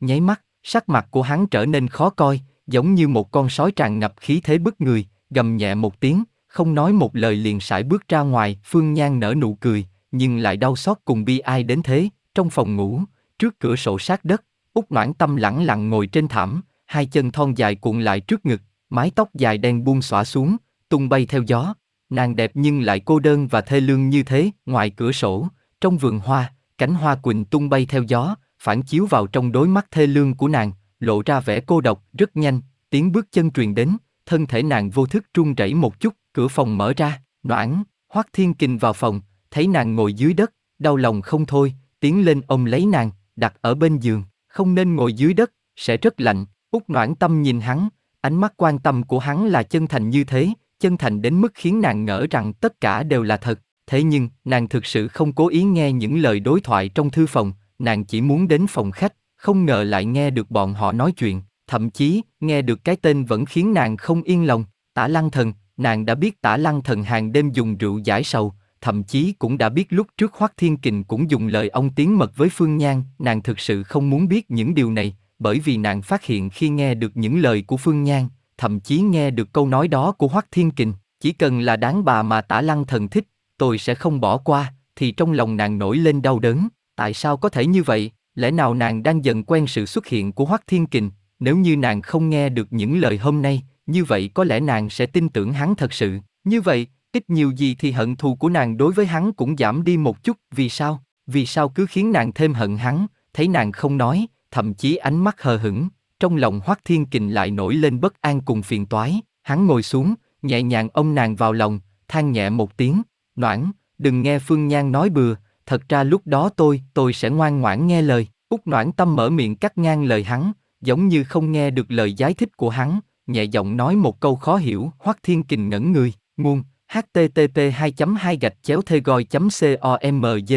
nháy mắt, sắc mặt của hắn trở nên khó coi, giống như một con sói tràn ngập khí thế bức người, gầm nhẹ một tiếng, không nói một lời liền sải bước ra ngoài, Phương Nhan nở nụ cười, nhưng lại đau xót cùng bi ai đến thế, trong phòng ngủ, trước cửa sổ sát đất, Úc Noãn Tâm lẳng lặng ngồi trên thảm, hai chân thon dài cuộn lại trước ngực, mái tóc dài đen buông xõa xuống, tung bay theo gió. Nàng đẹp nhưng lại cô đơn và thê lương như thế, ngoài cửa sổ, trong vườn hoa, cánh hoa quỳnh tung bay theo gió, phản chiếu vào trong đôi mắt thê lương của nàng, lộ ra vẻ cô độc, rất nhanh, tiếng bước chân truyền đến, thân thể nàng vô thức run rẩy một chút, cửa phòng mở ra, noãn, Hoắc Thiên Kình vào phòng, thấy nàng ngồi dưới đất, đau lòng không thôi, tiến lên ông lấy nàng, đặt ở bên giường, không nên ngồi dưới đất, sẽ rất lạnh. Úc Noãn Tâm nhìn hắn, ánh mắt quan tâm của hắn là chân thành như thế, chân thành đến mức khiến nàng ngỡ rằng tất cả đều là thật. Thế nhưng, nàng thực sự không cố ý nghe những lời đối thoại trong thư phòng, nàng chỉ muốn đến phòng khách, không ngờ lại nghe được bọn họ nói chuyện, thậm chí, nghe được cái tên vẫn khiến nàng không yên lòng, tả lăng thần, nàng đã biết tả lăng thần hàng đêm dùng rượu giải sầu, thậm chí cũng đã biết lúc trước Hoắc Thiên Kình cũng dùng lời ông tiếng mật với Phương Nhan, nàng thực sự không muốn biết những điều này, bởi vì nàng phát hiện khi nghe được những lời của Phương Nhan, thậm chí nghe được câu nói đó của Hoắc Thiên Kình, chỉ cần là đáng bà mà tả lăng thần thích, tôi sẽ không bỏ qua, thì trong lòng nàng nổi lên đau đớn, tại sao có thể như vậy, lẽ nào nàng đang dần quen sự xuất hiện của Hoắc Thiên Kình, nếu như nàng không nghe được những lời hôm nay, như vậy có lẽ nàng sẽ tin tưởng hắn thật sự, như vậy, ít nhiều gì thì hận thù của nàng đối với hắn cũng giảm đi một chút, vì sao? Vì sao cứ khiến nàng thêm hận hắn, thấy nàng không nói, thậm chí ánh mắt hờ hững, trong lòng Hoắc Thiên Kình lại nổi lên bất an cùng phiền toái, hắn ngồi xuống, nhẹ nhàng ôm nàng vào lòng, than nhẹ một tiếng, "Noãn, đừng nghe Phương Nhan nói bừa, thật ra lúc đó tôi, tôi sẽ ngoan ngoãn nghe lời." Úc Noãn Tâm mở miệng cắt ngang lời hắn, giống như không nghe được lời giải thích của hắn, nhẹ giọng nói một câu khó hiểu, Hoắc Thiên Kình ngẩn người, nguồn http 2 2 gạch chéo thê goi comg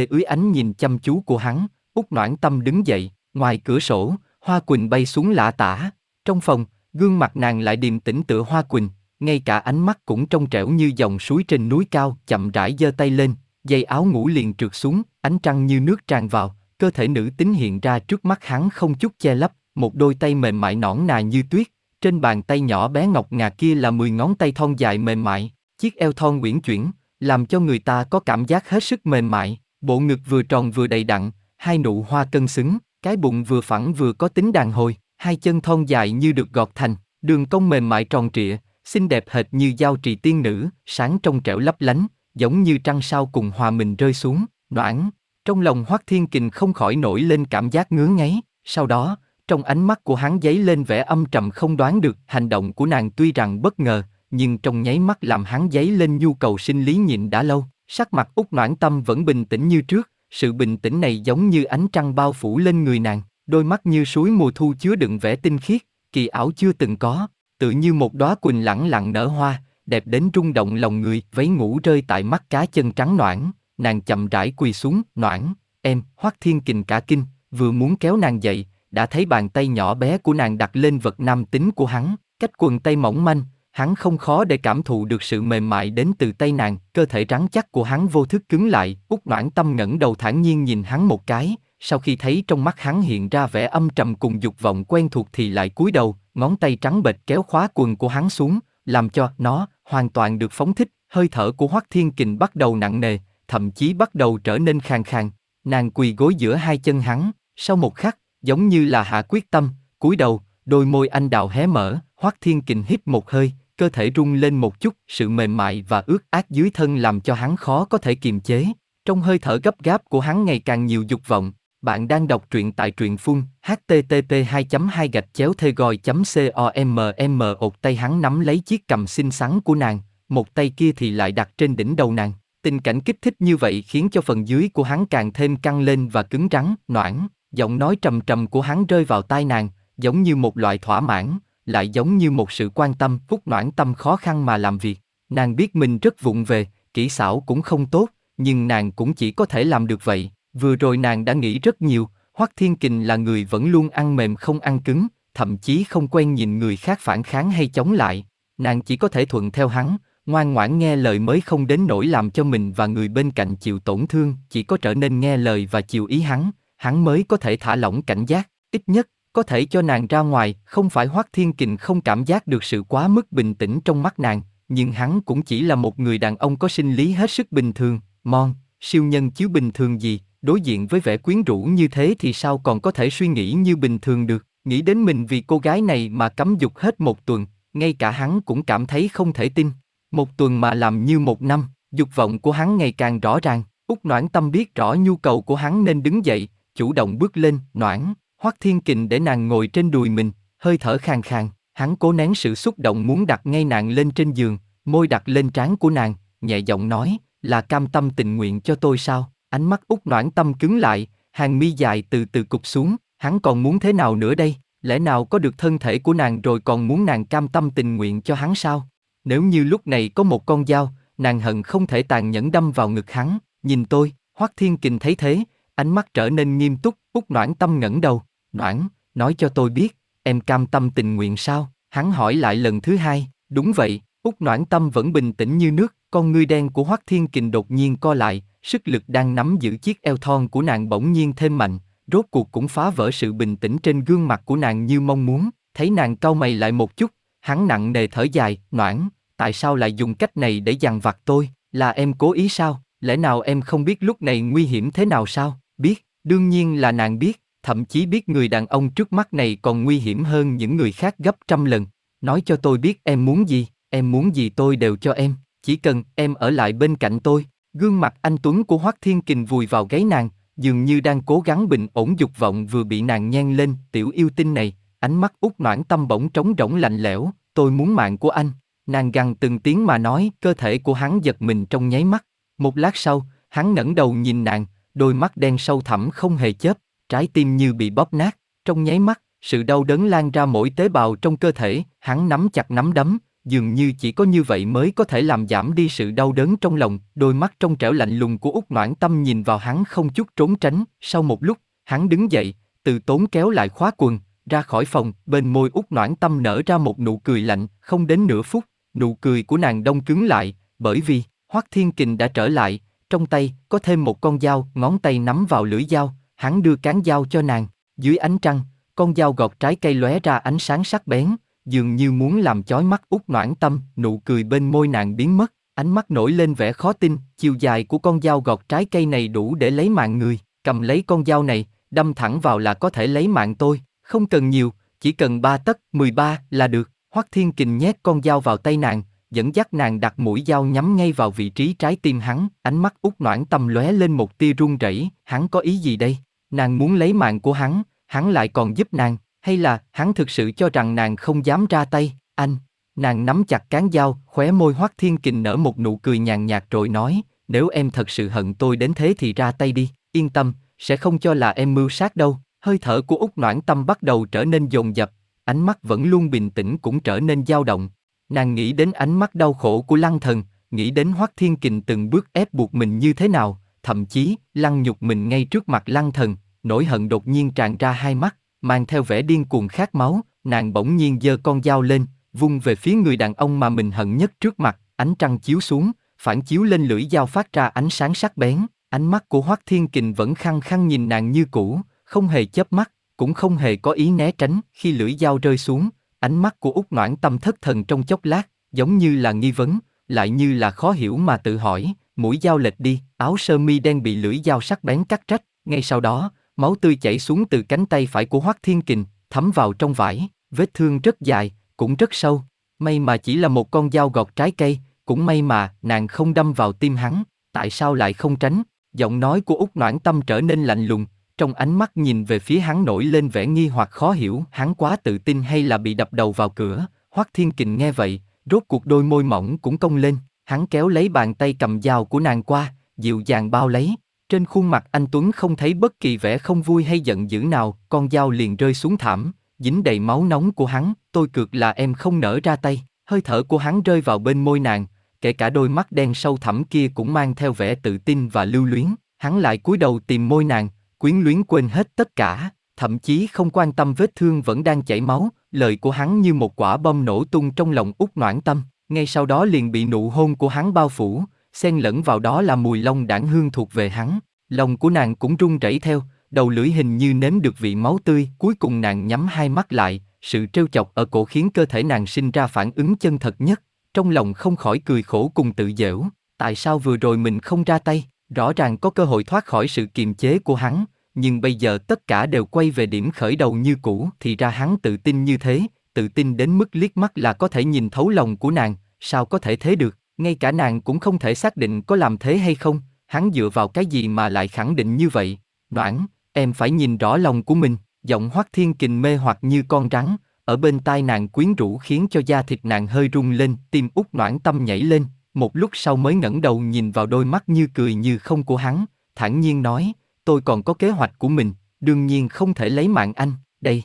ưới ánh nhìn chăm chú của hắn, út noãn tâm đứng dậy, ngoài cửa sổ, hoa quỳnh bay xuống lạ tả. Trong phòng, gương mặt nàng lại điềm tĩnh tựa hoa quỳnh, ngay cả ánh mắt cũng trong trẻo như dòng suối trên núi cao, chậm rãi giơ tay lên dây áo ngủ liền trượt xuống, ánh trăng như nước tràn vào, cơ thể nữ tính hiện ra trước mắt hắn không chút che lấp, một đôi tay mềm mại nõn nà như tuyết, trên bàn tay nhỏ bé ngọc ngà kia là mười ngón tay thon dài mềm mại. Chiếc eo thon uyển chuyển, làm cho người ta có cảm giác hết sức mềm mại, bộ ngực vừa tròn vừa đầy đặn, hai nụ hoa cân xứng, cái bụng vừa phẳng vừa có tính đàn hồi, hai chân thon dài như được gọt thành, đường cong mềm mại tròn trịa, xinh đẹp hệt như giao trì tiên nữ, sáng trong trẻo lấp lánh, giống như trăng sao cùng hòa mình rơi xuống, noãn. Trong lòng Hoắc Thiên Kình không khỏi nổi lên cảm giác ngứa ngáy, sau đó, trong ánh mắt của hắn giấy lên vẻ âm trầm không đoán được, hành động của nàng tuy rằng bất ngờ, nhưng trong nháy mắt làm hắn giấy lên nhu cầu sinh lý nhịn đã lâu. Sắc mặt út noãn tâm vẫn bình tĩnh như trước, sự bình tĩnh này giống như ánh trăng bao phủ lên người nàng, đôi mắt như suối mùa thu chứa đựng vẻ tinh khiết, kỳ ảo chưa từng có, tự như một đóa quỳnh lẳng lặng nở hoa, đẹp đến rung động lòng người, váy ngủ rơi tại mắt cá chân trắng noãn, nàng chậm rãi quỳ xuống, noãn, em, hoắc thiên kình cả kinh, vừa muốn kéo nàng dậy, đã thấy bàn tay nhỏ bé của nàng đặt lên vật nam tính của hắn, cách quần tay mỏng manh, Hắn không khó để cảm thụ được sự mềm mại đến từ tay nàng, cơ thể rắn chắc của hắn vô thức cứng lại, út noãn tâm ngẩng đầu thản nhiên nhìn hắn một cái, sau khi thấy trong mắt hắn hiện ra vẻ âm trầm cùng dục vọng quen thuộc thì lại cúi đầu, ngón tay trắng bệch kéo khóa quần của hắn xuống, làm cho nó hoàn toàn được phóng thích, hơi thở của Hoắc Thiên Kình bắt đầu nặng nề, thậm chí bắt đầu trở nên khàn khàn. Nàng quỳ gối giữa hai chân hắn, sau một khắc, giống như là hạ quyết tâm, cúi đầu, đôi môi anh đào hé mở, Hoắc Thiên Kình hít một hơi, cơ thể rung lên một chút, sự mềm mại và ướt át dưới thân làm cho hắn khó có thể kiềm chế. Trong hơi thở gấp gáp của hắn ngày càng nhiều dục vọng. Bạn đang đọc truyện tại truyện phun http 2 2 gạch chéo thê gòi com một tay hắn nắm lấy chiếc cầm xinh xắn của nàng, một tay kia thì lại đặt trên đỉnh đầu nàng. Tình cảnh kích thích như vậy khiến cho phần dưới của hắn càng thêm căng lên và cứng rắn, noãn, giọng nói trầm trầm của hắn rơi vào tai nàng, giống như một loại thỏa mãn, lại giống như một sự quan tâm, phúc noãn tâm khó khăn mà làm việc. Nàng biết mình rất vụng về, kỹ xảo cũng không tốt, nhưng nàng cũng chỉ có thể làm được vậy. Vừa rồi nàng đã nghĩ rất nhiều, Hoắc Thiên Kình là người vẫn luôn ăn mềm không ăn cứng, thậm chí không quen nhìn người khác phản kháng hay chống lại. Nàng chỉ có thể thuận theo hắn, ngoan ngoãn nghe lời mới không đến nỗi làm cho mình và người bên cạnh chịu tổn thương, chỉ có trở nên nghe lời và chịu ý hắn, hắn mới có thể thả lỏng cảnh giác, ít nhất có thể cho nàng ra ngoài, không phải Hoắc Thiên Kình không cảm giác được sự quá mức bình tĩnh trong mắt nàng, nhưng hắn cũng chỉ là một người đàn ông có sinh lý hết sức bình thường, mon, siêu nhân chiếu bình thường gì, đối diện với vẻ quyến rũ như thế thì sao còn có thể suy nghĩ như bình thường được, nghĩ đến mình vì cô gái này mà cấm dục hết một tuần, ngay cả hắn cũng cảm thấy không thể tin. Một tuần mà làm như một năm, dục vọng của hắn ngày càng rõ ràng, Úc Noãn Tâm biết rõ nhu cầu của hắn nên đứng dậy, chủ động bước lên, Noãn, Hoắc Thiên Kình để nàng ngồi trên đùi mình, hơi thở khàn khàn, hắn cố nén sự xúc động muốn đặt ngay nàng lên trên giường, môi đặt lên trán của nàng, nhẹ giọng nói, là cam tâm tình nguyện cho tôi sao? Ánh mắt út noãn tâm cứng lại, hàng mi dài từ từ cụp xuống, hắn còn muốn thế nào nữa đây? Lẽ nào có được thân thể của nàng rồi còn muốn nàng cam tâm tình nguyện cho hắn sao? Nếu như lúc này có một con dao, nàng hận không thể tàn nhẫn đâm vào ngực hắn. Nhìn tôi, Hoắc Thiên Kình thấy thế, ánh mắt trở nên nghiêm túc, út noãn tâm ngẩng đầu. Noãn, nói cho tôi biết, em cam tâm tình nguyện sao? Hắn hỏi lại lần thứ hai, đúng vậy, Úc noãn tâm vẫn bình tĩnh như nước, con ngươi đen của Hoắc Thiên Kình đột nhiên co lại, sức lực đang nắm giữ chiếc eo thon của nàng bỗng nhiên thêm mạnh, rốt cuộc cũng phá vỡ sự bình tĩnh trên gương mặt của nàng như mong muốn, thấy nàng cau mày lại một chút, hắn nặng nề thở dài, noãn, tại sao lại dùng cách này để dằn vặt tôi, là em cố ý sao, lẽ nào em không biết lúc này nguy hiểm thế nào sao, biết, đương nhiên là nàng biết, thậm chí biết người đàn ông trước mắt này còn nguy hiểm hơn những người khác gấp trăm lần, nói cho tôi biết em muốn gì, em muốn gì tôi đều cho em, chỉ cần em ở lại bên cạnh tôi, Gương mặt anh Tuấn của Hoắc Thiên Kình vùi vào gáy nàng, dường như đang cố gắng bình ổn dục vọng vừa bị nàng nhen lên, tiểu yêu tinh này, ánh mắt út noãn tâm bỗng trống rỗng lạnh lẽo, tôi muốn mạng của anh. Nàng gằn từng tiếng mà nói, cơ thể của hắn giật mình trong nháy mắt. Một lát sau, hắn ngẩng đầu nhìn nàng, đôi mắt đen sâu thẳm không hề chớp, trái tim như bị bóp nát. Trong nháy mắt, sự đau đớn lan ra mỗi tế bào trong cơ thể, hắn nắm chặt nắm đấm, dường như chỉ có như vậy mới có thể làm giảm đi sự đau đớn trong lòng. Đôi mắt trong trẻo lạnh lùng của Úc Noãn Tâm nhìn vào hắn không chút trốn tránh. Sau một lúc, hắn đứng dậy, từ tốn kéo lại khóa quần, ra khỏi phòng. Bên môi Úc Noãn Tâm nở ra một nụ cười lạnh, không đến nửa phút, nụ cười của nàng đông cứng lại, bởi vì Hoắc Thiên Kình đã trở lại, trong tay có thêm một con dao, ngón tay nắm vào lưỡi dao, hắn đưa cán dao cho nàng. Dưới ánh trăng, con dao gọt trái cây lóe ra ánh sáng sắc bén, dường như muốn làm chói mắt út noãn tâm, nụ cười bên môi nàng biến mất, ánh mắt nổi lên vẻ khó tin, chiều dài của con dao gọt trái cây này đủ để lấy mạng người, cầm lấy con dao này, đâm thẳng vào là có thể lấy mạng tôi, không cần nhiều, chỉ cần ba tấc, 13 là được. Hoắc Thiên Kình nhét con dao vào tay nàng, dẫn dắt nàng đặt mũi dao nhắm ngay vào vị trí trái tim hắn, ánh mắt út noãn tâm lóe lên một tia run rẩy, hắn có ý gì đây? Nàng muốn lấy mạng của hắn, hắn lại còn giúp nàng, hay là hắn thực sự cho rằng nàng không dám ra tay, anh? Nàng nắm chặt cán dao, khóe môi Hoắc Thiên Kình nở một nụ cười nhàn nhạt rồi nói, nếu em thật sự hận tôi đến thế thì ra tay đi, yên tâm, sẽ không cho là em mưu sát đâu. Hơi thở của Úc Noãn Tâm bắt đầu trở nên dồn dập, ánh mắt vẫn luôn bình tĩnh cũng trở nên dao động. Nàng nghĩ đến ánh mắt đau khổ của Lăng Thần, nghĩ đến Hoắc Thiên Kình từng bước ép buộc mình như thế nào, thậm chí lăng nhục mình ngay trước mặt Lăng Thần, nỗi hận đột nhiên tràn ra hai mắt, mang theo vẻ điên cuồng khát máu, nàng bỗng nhiên giơ con dao lên, vung về phía người đàn ông mà mình hận nhất trước mặt, ánh trăng chiếu xuống, phản chiếu lên lưỡi dao phát ra ánh sáng sắc bén, ánh mắt của Hoắc Thiên Kình vẫn khăng khăng nhìn nàng như cũ, không hề chớp mắt, cũng không hề có ý né tránh, khi lưỡi dao rơi xuống, ánh mắt của Úc Noãn Tâm thất thần trong chốc lát, giống như là nghi vấn, lại như là khó hiểu mà tự hỏi, mũi dao lệch đi, áo sơ mi đen bị lưỡi dao sắc bén cắt rách, ngay sau đó, máu tươi chảy xuống từ cánh tay phải của Hoắc Thiên Kình, thấm vào trong vải, vết thương rất dài, cũng rất sâu. May mà chỉ là một con dao gọt trái cây, cũng may mà nàng không đâm vào tim hắn, tại sao lại không tránh? Giọng nói của Úc Noãn Tâm trở nên lạnh lùng, trong ánh mắt nhìn về phía hắn nổi lên vẻ nghi hoặc khó hiểu, hắn quá tự tin hay là bị đập đầu vào cửa. Hoắc Thiên Kình nghe vậy, rốt cuộc đôi môi mỏng cũng cong lên, hắn kéo lấy bàn tay cầm dao của nàng qua, dịu dàng bao lấy. Trên khuôn mặt anh Tuấn không thấy bất kỳ vẻ không vui hay giận dữ nào, con dao liền rơi xuống thảm, dính đầy máu nóng của hắn, tôi cược là em không nở ra tay, hơi thở của hắn rơi vào bên môi nàng, kể cả đôi mắt đen sâu thẳm kia cũng mang theo vẻ tự tin và lưu luyến, hắn lại cúi đầu tìm môi nàng, quyến luyến quên hết tất cả, thậm chí không quan tâm vết thương vẫn đang chảy máu, lời của hắn như một quả bom nổ tung trong lòng út noãn tâm, ngay sau đó liền bị nụ hôn của hắn bao phủ, xen lẫn vào đó là mùi lông đảng hương thuộc về hắn, lòng của nàng cũng run rẩy theo, đầu lưỡi hình như nếm được vị máu tươi, cuối cùng nàng nhắm hai mắt lại, sự trêu chọc ở cổ khiến cơ thể nàng sinh ra phản ứng chân thật nhất, trong lòng không khỏi cười khổ cùng tự dễu, tại sao vừa rồi mình không ra tay, rõ ràng có cơ hội thoát khỏi sự kiềm chế của hắn, nhưng bây giờ tất cả đều quay về điểm khởi đầu như cũ, thì ra hắn tự tin như thế, tự tin đến mức liếc mắt là có thể nhìn thấu lòng của nàng, sao có thể thế được, ngay cả nàng cũng không thể xác định có làm thế hay không, hắn dựa vào cái gì mà lại khẳng định như vậy, Noãn, em phải nhìn rõ lòng của mình, giọng hoắc thiên kình mê hoặc như con rắn, ở bên tai nàng quyến rũ khiến cho da thịt nàng hơi rung lên, tim út noãn tâm nhảy lên, một lúc sau mới ngẩng đầu nhìn vào đôi mắt như cười như không của hắn, thản nhiên nói, tôi còn có kế hoạch của mình, đương nhiên không thể lấy mạng anh, đây.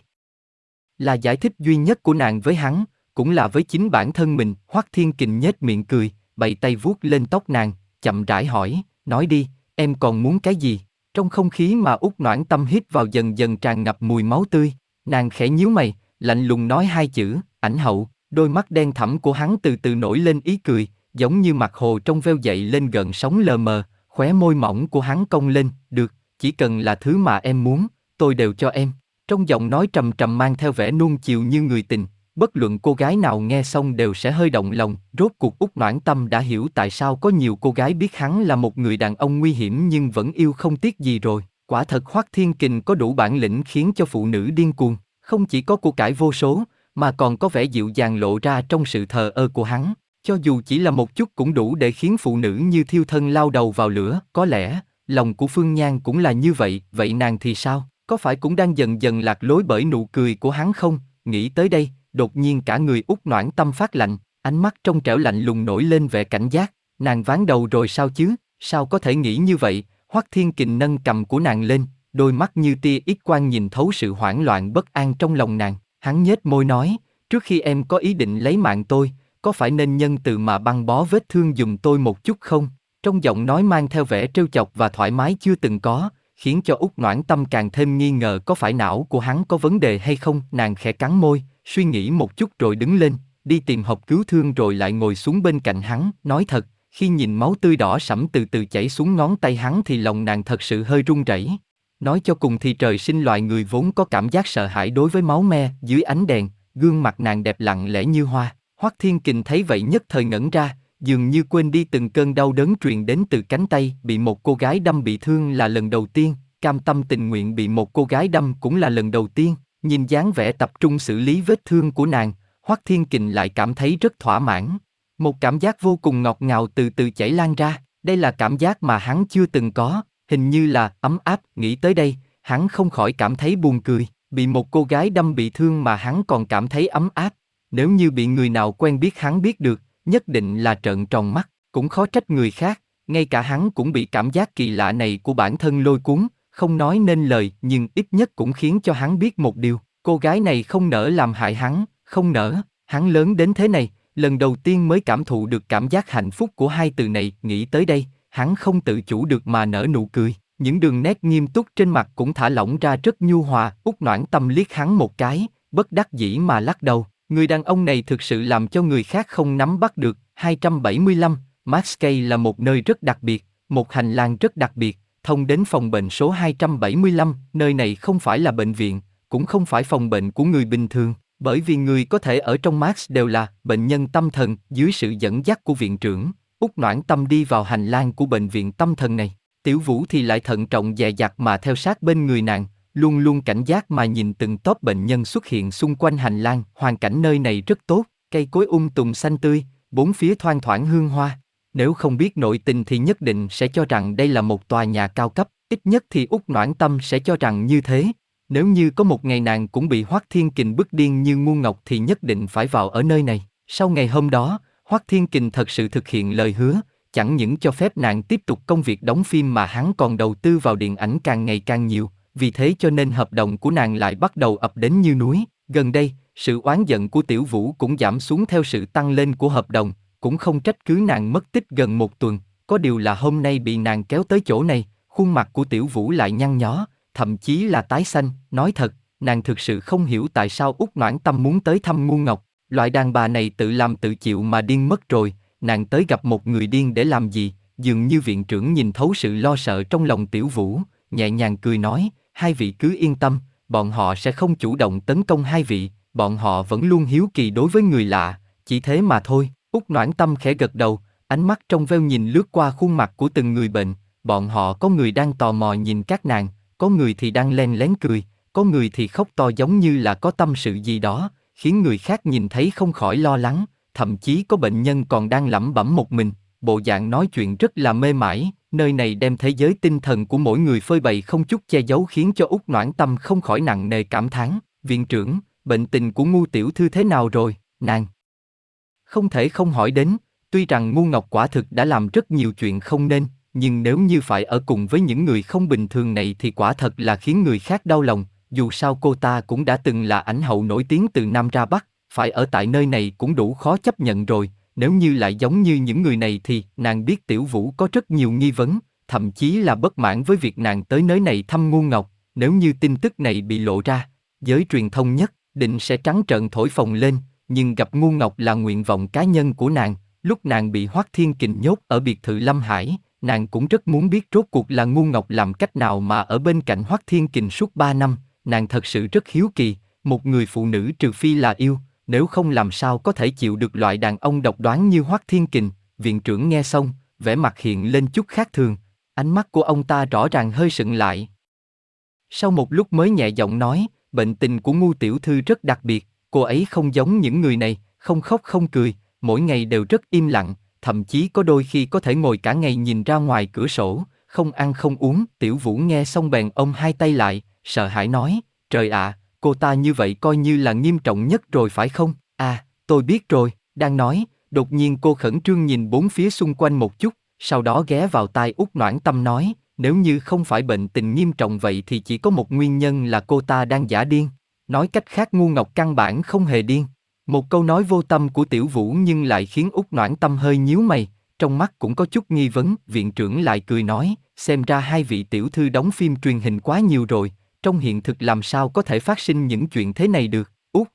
Là giải thích duy nhất của nàng với hắn, cũng là với chính bản thân mình, Hoắc Thiên Kình nhếch miệng cười, bày tay vuốt lên tóc nàng, chậm rãi hỏi, nói đi, em còn muốn cái gì? Trong không khí mà út noãn tâm hít vào dần dần tràn ngập mùi máu tươi, nàng khẽ nhíu mày, lạnh lùng nói hai chữ, ảnh hậu, đôi mắt đen thẳm của hắn từ từ nổi lên ý cười, giống như mặt hồ trong veo dậy lên gần sóng lờ mờ, khóe môi mỏng của hắn cong lên, được, chỉ cần là thứ mà em muốn, tôi đều cho em. Trong giọng nói trầm trầm mang theo vẻ nuông chiều như người tình, bất luận cô gái nào nghe xong đều sẽ hơi động lòng, rốt cuộc út noãn tâm đã hiểu tại sao có nhiều cô gái biết hắn là một người đàn ông nguy hiểm nhưng vẫn yêu không tiếc gì rồi. Quả thật Hoắc Thiên Kình có đủ bản lĩnh khiến cho phụ nữ điên cuồng, không chỉ có của cải vô số, mà còn có vẻ dịu dàng lộ ra trong sự thờ ơ của hắn. Cho dù chỉ là một chút cũng đủ để khiến phụ nữ như thiêu thân lao đầu vào lửa, có lẽ, lòng của Phương Nhan cũng là như vậy, vậy nàng thì sao? Có phải cũng đang dần dần lạc lối bởi nụ cười của hắn không? Nghĩ tới đây, đột nhiên cả người út noãn tâm phát lạnh, ánh mắt trong trẻo lạnh lùng nổi lên vẻ cảnh giác, nàng ván đầu rồi sao chứ, sao có thể nghĩ như vậy, Hoắc Thiên Kình nâng cầm của nàng lên, đôi mắt như tia ít quan nhìn thấu sự hoảng loạn bất an trong lòng nàng, hắn nhếch môi nói, trước khi em có ý định lấy mạng tôi, có phải nên nhân từ mà băng bó vết thương dùm tôi một chút không? Trong giọng nói mang theo vẻ trêu chọc và thoải mái chưa từng có, khiến cho út noãn tâm càng thêm nghi ngờ có phải não của hắn có vấn đề hay không. Nàng khẽ cắn môi, suy nghĩ một chút rồi đứng lên, đi tìm hộp cứu thương rồi lại ngồi xuống bên cạnh hắn, nói thật, khi nhìn máu tươi đỏ sẫm từ từ chảy xuống ngón tay hắn thì lòng nàng thật sự hơi run rẩy. Nói cho cùng thì trời sinh loài người vốn có cảm giác sợ hãi đối với máu me, dưới ánh đèn, gương mặt nàng đẹp lặng lẽ như hoa. Hoắc Thiên Kình thấy vậy nhất thời ngẩn ra, dường như quên đi từng cơn đau đớn truyền đến từ cánh tay, bị một cô gái đâm bị thương là lần đầu tiên, cam tâm tình nguyện bị một cô gái đâm cũng là lần đầu tiên, nhìn dáng vẻ tập trung xử lý vết thương của nàng, Hoắc Thiên Kình lại cảm thấy rất thỏa mãn. Một cảm giác vô cùng ngọt ngào từ từ chảy lan ra, đây là cảm giác mà hắn chưa từng có, hình như là ấm áp, nghĩ tới đây, hắn không khỏi cảm thấy buồn cười, bị một cô gái đâm bị thương mà hắn còn cảm thấy ấm áp. Nếu như bị người nào quen biết hắn biết được, nhất định là trợn tròn mắt, cũng khó trách người khác, ngay cả hắn cũng bị cảm giác kỳ lạ này của bản thân lôi cuốn, không nói nên lời nhưng ít nhất cũng khiến cho hắn biết một điều, cô gái này không nỡ làm hại hắn, không nỡ, hắn lớn đến thế này, lần đầu tiên mới cảm thụ được cảm giác hạnh phúc của hai từ này, nghĩ tới đây, hắn không tự chủ được mà nở nụ cười, những đường nét nghiêm túc trên mặt cũng thả lỏng ra rất nhu hòa, út noãn tâm liếc hắn một cái, bất đắc dĩ mà lắc đầu, người đàn ông này thực sự làm cho người khác không nắm bắt được, 275, Maxkey là một nơi rất đặc biệt, một hành lang rất đặc biệt, thông đến phòng bệnh số 275, nơi này không phải là bệnh viện, cũng không phải phòng bệnh của người bình thường, bởi vì người có thể ở trong Max đều là bệnh nhân tâm thần dưới sự dẫn dắt của viện trưởng, Úc noãn tâm đi vào hành lang của bệnh viện tâm thần này. Tiểu Vũ thì lại thận trọng dè dặt mà theo sát bên người nàng, luôn luôn cảnh giác mà nhìn từng tốp bệnh nhân xuất hiện xung quanh hành lang. Hoàn cảnh nơi này rất tốt, cây cối um tùm xanh tươi, bốn phía thoang thoảng hương hoa. Nếu không biết nội tình thì nhất định sẽ cho rằng đây là một tòa nhà cao cấp, ít nhất thì út noãn tâm sẽ cho rằng như thế. Nếu như có một ngày nàng cũng bị Hoắc Thiên Kình bức điên như ngu ngọc thì nhất định phải vào ở nơi này. Sau ngày hôm đó, Hoắc Thiên Kình thật sự thực hiện lời hứa, chẳng những cho phép nàng tiếp tục công việc đóng phim mà hắn còn đầu tư vào điện ảnh càng ngày càng nhiều, vì thế cho nên hợp đồng của nàng lại bắt đầu ập đến như núi. Gần đây, sự oán giận của Tiểu Vũ cũng giảm xuống theo sự tăng lên của hợp đồng, cũng không trách cứ nàng mất tích gần một tuần, có điều là hôm nay bị nàng kéo tới chỗ này, khuôn mặt của Tiểu Vũ lại nhăn nhó, thậm chí là tái xanh, nói thật, nàng thực sự không hiểu tại sao út noãn tâm muốn tới thăm ngu ngọc, loại đàn bà này tự làm tự chịu mà điên mất rồi, nàng tới gặp một người điên để làm gì, dường như viện trưởng nhìn thấu sự lo sợ trong lòng tiểu vũ, nhẹ nhàng cười nói, hai vị cứ yên tâm, bọn họ sẽ không chủ động tấn công hai vị, bọn họ vẫn luôn hiếu kỳ đối với người lạ, chỉ thế mà thôi. Úc noãn tâm khẽ gật đầu, ánh mắt trong veo nhìn lướt qua khuôn mặt của từng người bệnh, bọn họ có người đang tò mò nhìn các nàng, có người thì đang len lén cười, có người thì khóc to giống như là có tâm sự gì đó, khiến người khác nhìn thấy không khỏi lo lắng, thậm chí có bệnh nhân còn đang lẩm bẩm một mình, bộ dạng nói chuyện rất là mê mải, nơi này đem thế giới tinh thần của mỗi người phơi bày không chút che giấu khiến cho út noãn tâm không khỏi nặng nề cảm thán, viện trưởng, bệnh tình của ngu tiểu thư thế nào rồi, nàng. Không thể không hỏi đến, tuy rằng ngu ngọc quả thực đã làm rất nhiều chuyện không nên, nhưng nếu như phải ở cùng với những người không bình thường này thì quả thật là khiến người khác đau lòng, dù sao cô ta cũng đã từng là ảnh hậu nổi tiếng từ Nam ra Bắc, phải ở tại nơi này cũng đủ khó chấp nhận rồi, nếu như lại giống như những người này thì nàng biết Tiểu Vũ có rất nhiều nghi vấn, thậm chí là bất mãn với việc nàng tới nơi này thăm ngu ngọc, nếu như tin tức này bị lộ ra, giới truyền thông nhất định sẽ trắng trợn thổi phồng lên, nhưng gặp ngu ngọc là nguyện vọng cá nhân của nàng, lúc nàng bị Hoắc Thiên Kình nhốt ở biệt thự Lâm Hải, nàng cũng rất muốn biết rốt cuộc là ngu ngọc làm cách nào mà ở bên cạnh Hoắc Thiên Kình suốt ba năm, nàng thật sự rất hiếu kỳ, một người phụ nữ trừ phi là yêu, nếu không làm sao có thể chịu được loại đàn ông độc đoán như Hoắc Thiên Kình, viện trưởng nghe xong, vẻ mặt hiện lên chút khác thường, ánh mắt của ông ta rõ ràng hơi sững lại. Sau một lúc mới nhẹ giọng nói, bệnh tình của ngu tiểu thư rất đặc biệt, cô ấy không giống những người này, không khóc không cười, mỗi ngày đều rất im lặng, thậm chí có đôi khi có thể ngồi cả ngày nhìn ra ngoài cửa sổ, không ăn không uống. Tiểu Vũ nghe xong bèn ôm hai tay lại, sợ hãi nói, trời ạ, cô ta như vậy coi như là nghiêm trọng nhất rồi phải không? À, tôi biết rồi, đang nói, đột nhiên cô khẩn trương nhìn bốn phía xung quanh một chút, sau đó ghé vào tai út noãn tâm nói, nếu như không phải bệnh tình nghiêm trọng vậy thì chỉ có một nguyên nhân là cô ta đang giả điên. Nói cách khác ngu ngọc căn bản không hề điên. Một câu nói vô tâm của tiểu vũ nhưng lại khiến út noãn tâm hơi nhíu mày, trong mắt cũng có chút nghi vấn, viện trưởng lại cười nói, xem ra hai vị tiểu thư đóng phim truyền hình quá nhiều rồi, trong hiện thực làm sao có thể phát sinh những chuyện thế này được, út.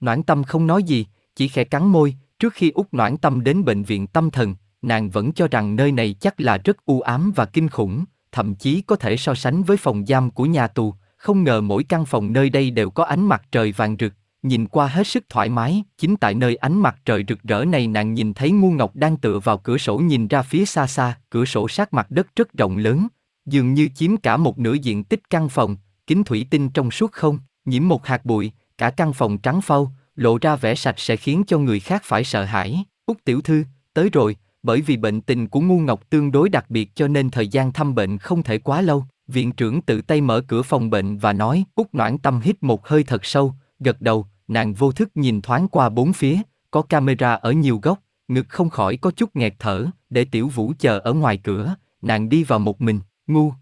Noãn tâm không nói gì, chỉ khẽ cắn môi, trước khi út noãn tâm đến bệnh viện tâm thần, nàng vẫn cho rằng nơi này chắc là rất u ám và kinh khủng, thậm chí có thể so sánh với phòng giam của nhà tù, không ngờ mỗi căn phòng nơi đây đều có ánh mặt trời vàng rực, nhìn qua hết sức thoải mái, chính tại nơi ánh mặt trời rực rỡ này nàng nhìn thấy ngu ngọc đang tựa vào cửa sổ nhìn ra phía xa xa, cửa sổ sát mặt đất rất rộng lớn, dường như chiếm cả một nửa diện tích căn phòng, kính thủy tinh trong suốt không, nhiễm một hạt bụi, cả căn phòng trắng phau, lộ ra vẻ sạch sẽ khiến cho người khác phải sợ hãi. Úc tiểu thư, tới rồi, bởi vì bệnh tình của ngu ngọc tương đối đặc biệt cho nên thời gian thăm bệnh không thể quá lâu. Viện trưởng tự tay mở cửa phòng bệnh và nói, Úc noãn tâm hít một hơi thật sâu, gật đầu, nàng vô thức nhìn thoáng qua bốn phía, có camera ở nhiều góc, ngực không khỏi có chút nghẹt thở, để tiểu vũ chờ ở ngoài cửa, nàng đi vào một mình, ngu.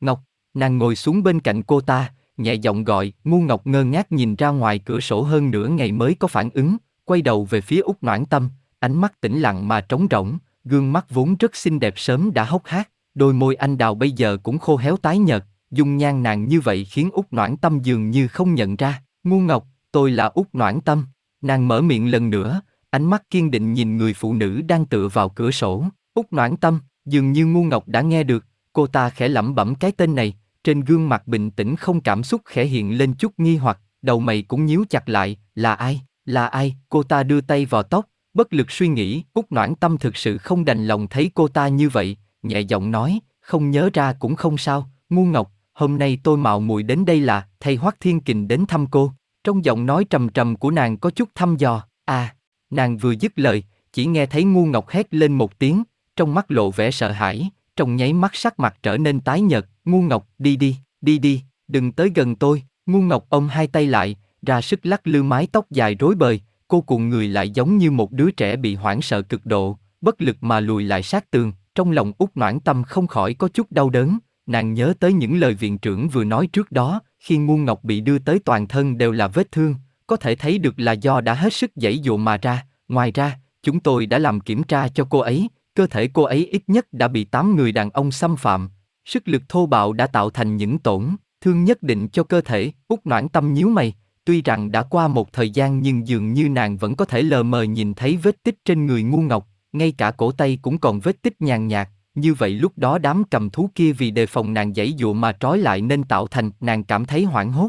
Ngọc, nàng ngồi xuống bên cạnh cô ta, nhẹ giọng gọi, ngu ngọc ngơ ngác nhìn ra ngoài cửa sổ hơn nửa ngày mới có phản ứng, quay đầu về phía út noãn tâm, ánh mắt tĩnh lặng mà trống rỗng, gương mắt vốn rất xinh đẹp sớm đã hốc hác, đôi môi anh đào bây giờ cũng khô héo tái nhợt, dung nhan nàng như vậy khiến út noãn tâm dường như không nhận ra, ngu ngọc, tôi là út noãn tâm, nàng mở miệng lần nữa, ánh mắt kiên định nhìn người phụ nữ đang tựa vào cửa sổ, út noãn tâm, dường như ngu ngọc đã nghe được, cô ta khẽ lẩm bẩm cái tên này, trên gương mặt bình tĩnh không cảm xúc khẽ hiện lên chút nghi hoặc, đầu mày cũng nhíu chặt lại, là ai, là ai, cô ta đưa tay vào tóc, bất lực suy nghĩ, Úc Noãn Tâm thực sự không đành lòng thấy cô ta như vậy, nhẹ giọng nói, không nhớ ra cũng không sao, ngu ngọc, hôm nay tôi mạo muội đến đây là, thầy Hoắc Thiên Kình đến thăm cô. Trong giọng nói trầm trầm của nàng có chút thăm dò, à, nàng vừa dứt lời, chỉ nghe thấy ngu ngọc hét lên một tiếng, trong mắt lộ vẻ sợ hãi, trong nháy mắt sắc mặt trở nên tái nhợt, ngu ngọc, đi đi, đi đi, đừng tới gần tôi, ngu ngọc ôm hai tay lại, ra sức lắc lư mái tóc dài rối bời, cô cuộn người lại giống như một đứa trẻ bị hoảng sợ cực độ, bất lực mà lùi lại sát tường, trong lòng út noãn tâm không khỏi có chút đau đớn, nàng nhớ tới những lời viện trưởng vừa nói trước đó, khi ngu ngọc bị đưa tới toàn thân đều là vết thương, có thể thấy được là do đã hết sức dãy dụ mà ra, ngoài ra, chúng tôi đã làm kiểm tra cho cô ấy, cơ thể cô ấy ít nhất đã bị 8 người đàn ông xâm phạm, sức lực thô bạo đã tạo thành những tổn thương nhất định cho cơ thể, út noãn tâm nhíu mày, tuy rằng đã qua một thời gian nhưng dường như nàng vẫn có thể lờ mờ nhìn thấy vết tích trên người ngu ngọc, ngay cả cổ tay cũng còn vết tích nhàn nhạt, như vậy lúc đó đám cầm thú kia vì đề phòng nàng giãy dụa mà trói lại nên tạo thành nàng cảm thấy hoảng hốt.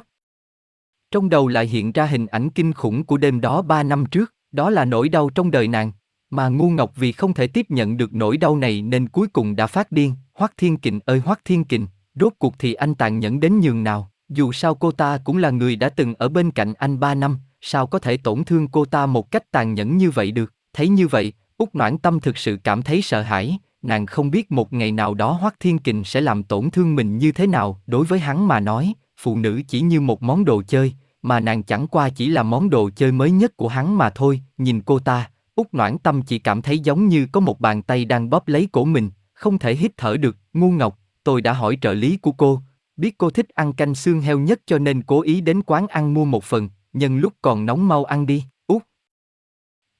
Trong đầu lại hiện ra hình ảnh kinh khủng của đêm đó ba năm trước, đó là nỗi đau trong đời nàng. Mà ngu ngọc vì không thể tiếp nhận được nỗi đau này nên cuối cùng đã phát điên, Hoắc Thiên Kình ơi Hoắc Thiên Kình, rốt cuộc thì anh tàn nhẫn đến nhường nào, dù sao cô ta cũng là người đã từng ở bên cạnh anh ba năm, sao có thể tổn thương cô ta một cách tàn nhẫn như vậy được, thấy như vậy, Úc Noãn Tâm thực sự cảm thấy sợ hãi, nàng không biết một ngày nào đó Hoắc Thiên Kình sẽ làm tổn thương mình như thế nào, đối với hắn mà nói, phụ nữ chỉ như một món đồ chơi, mà nàng chẳng qua chỉ là món đồ chơi mới nhất của hắn mà thôi, nhìn cô ta, Úc Noãn Tâm chỉ cảm thấy giống như có một bàn tay đang bóp lấy cổ mình, không thể hít thở được, ngu ngọc, tôi đã hỏi trợ lý của cô, biết cô thích ăn canh xương heo nhất cho nên cố ý đến quán ăn mua một phần, nhân lúc còn nóng mau ăn đi.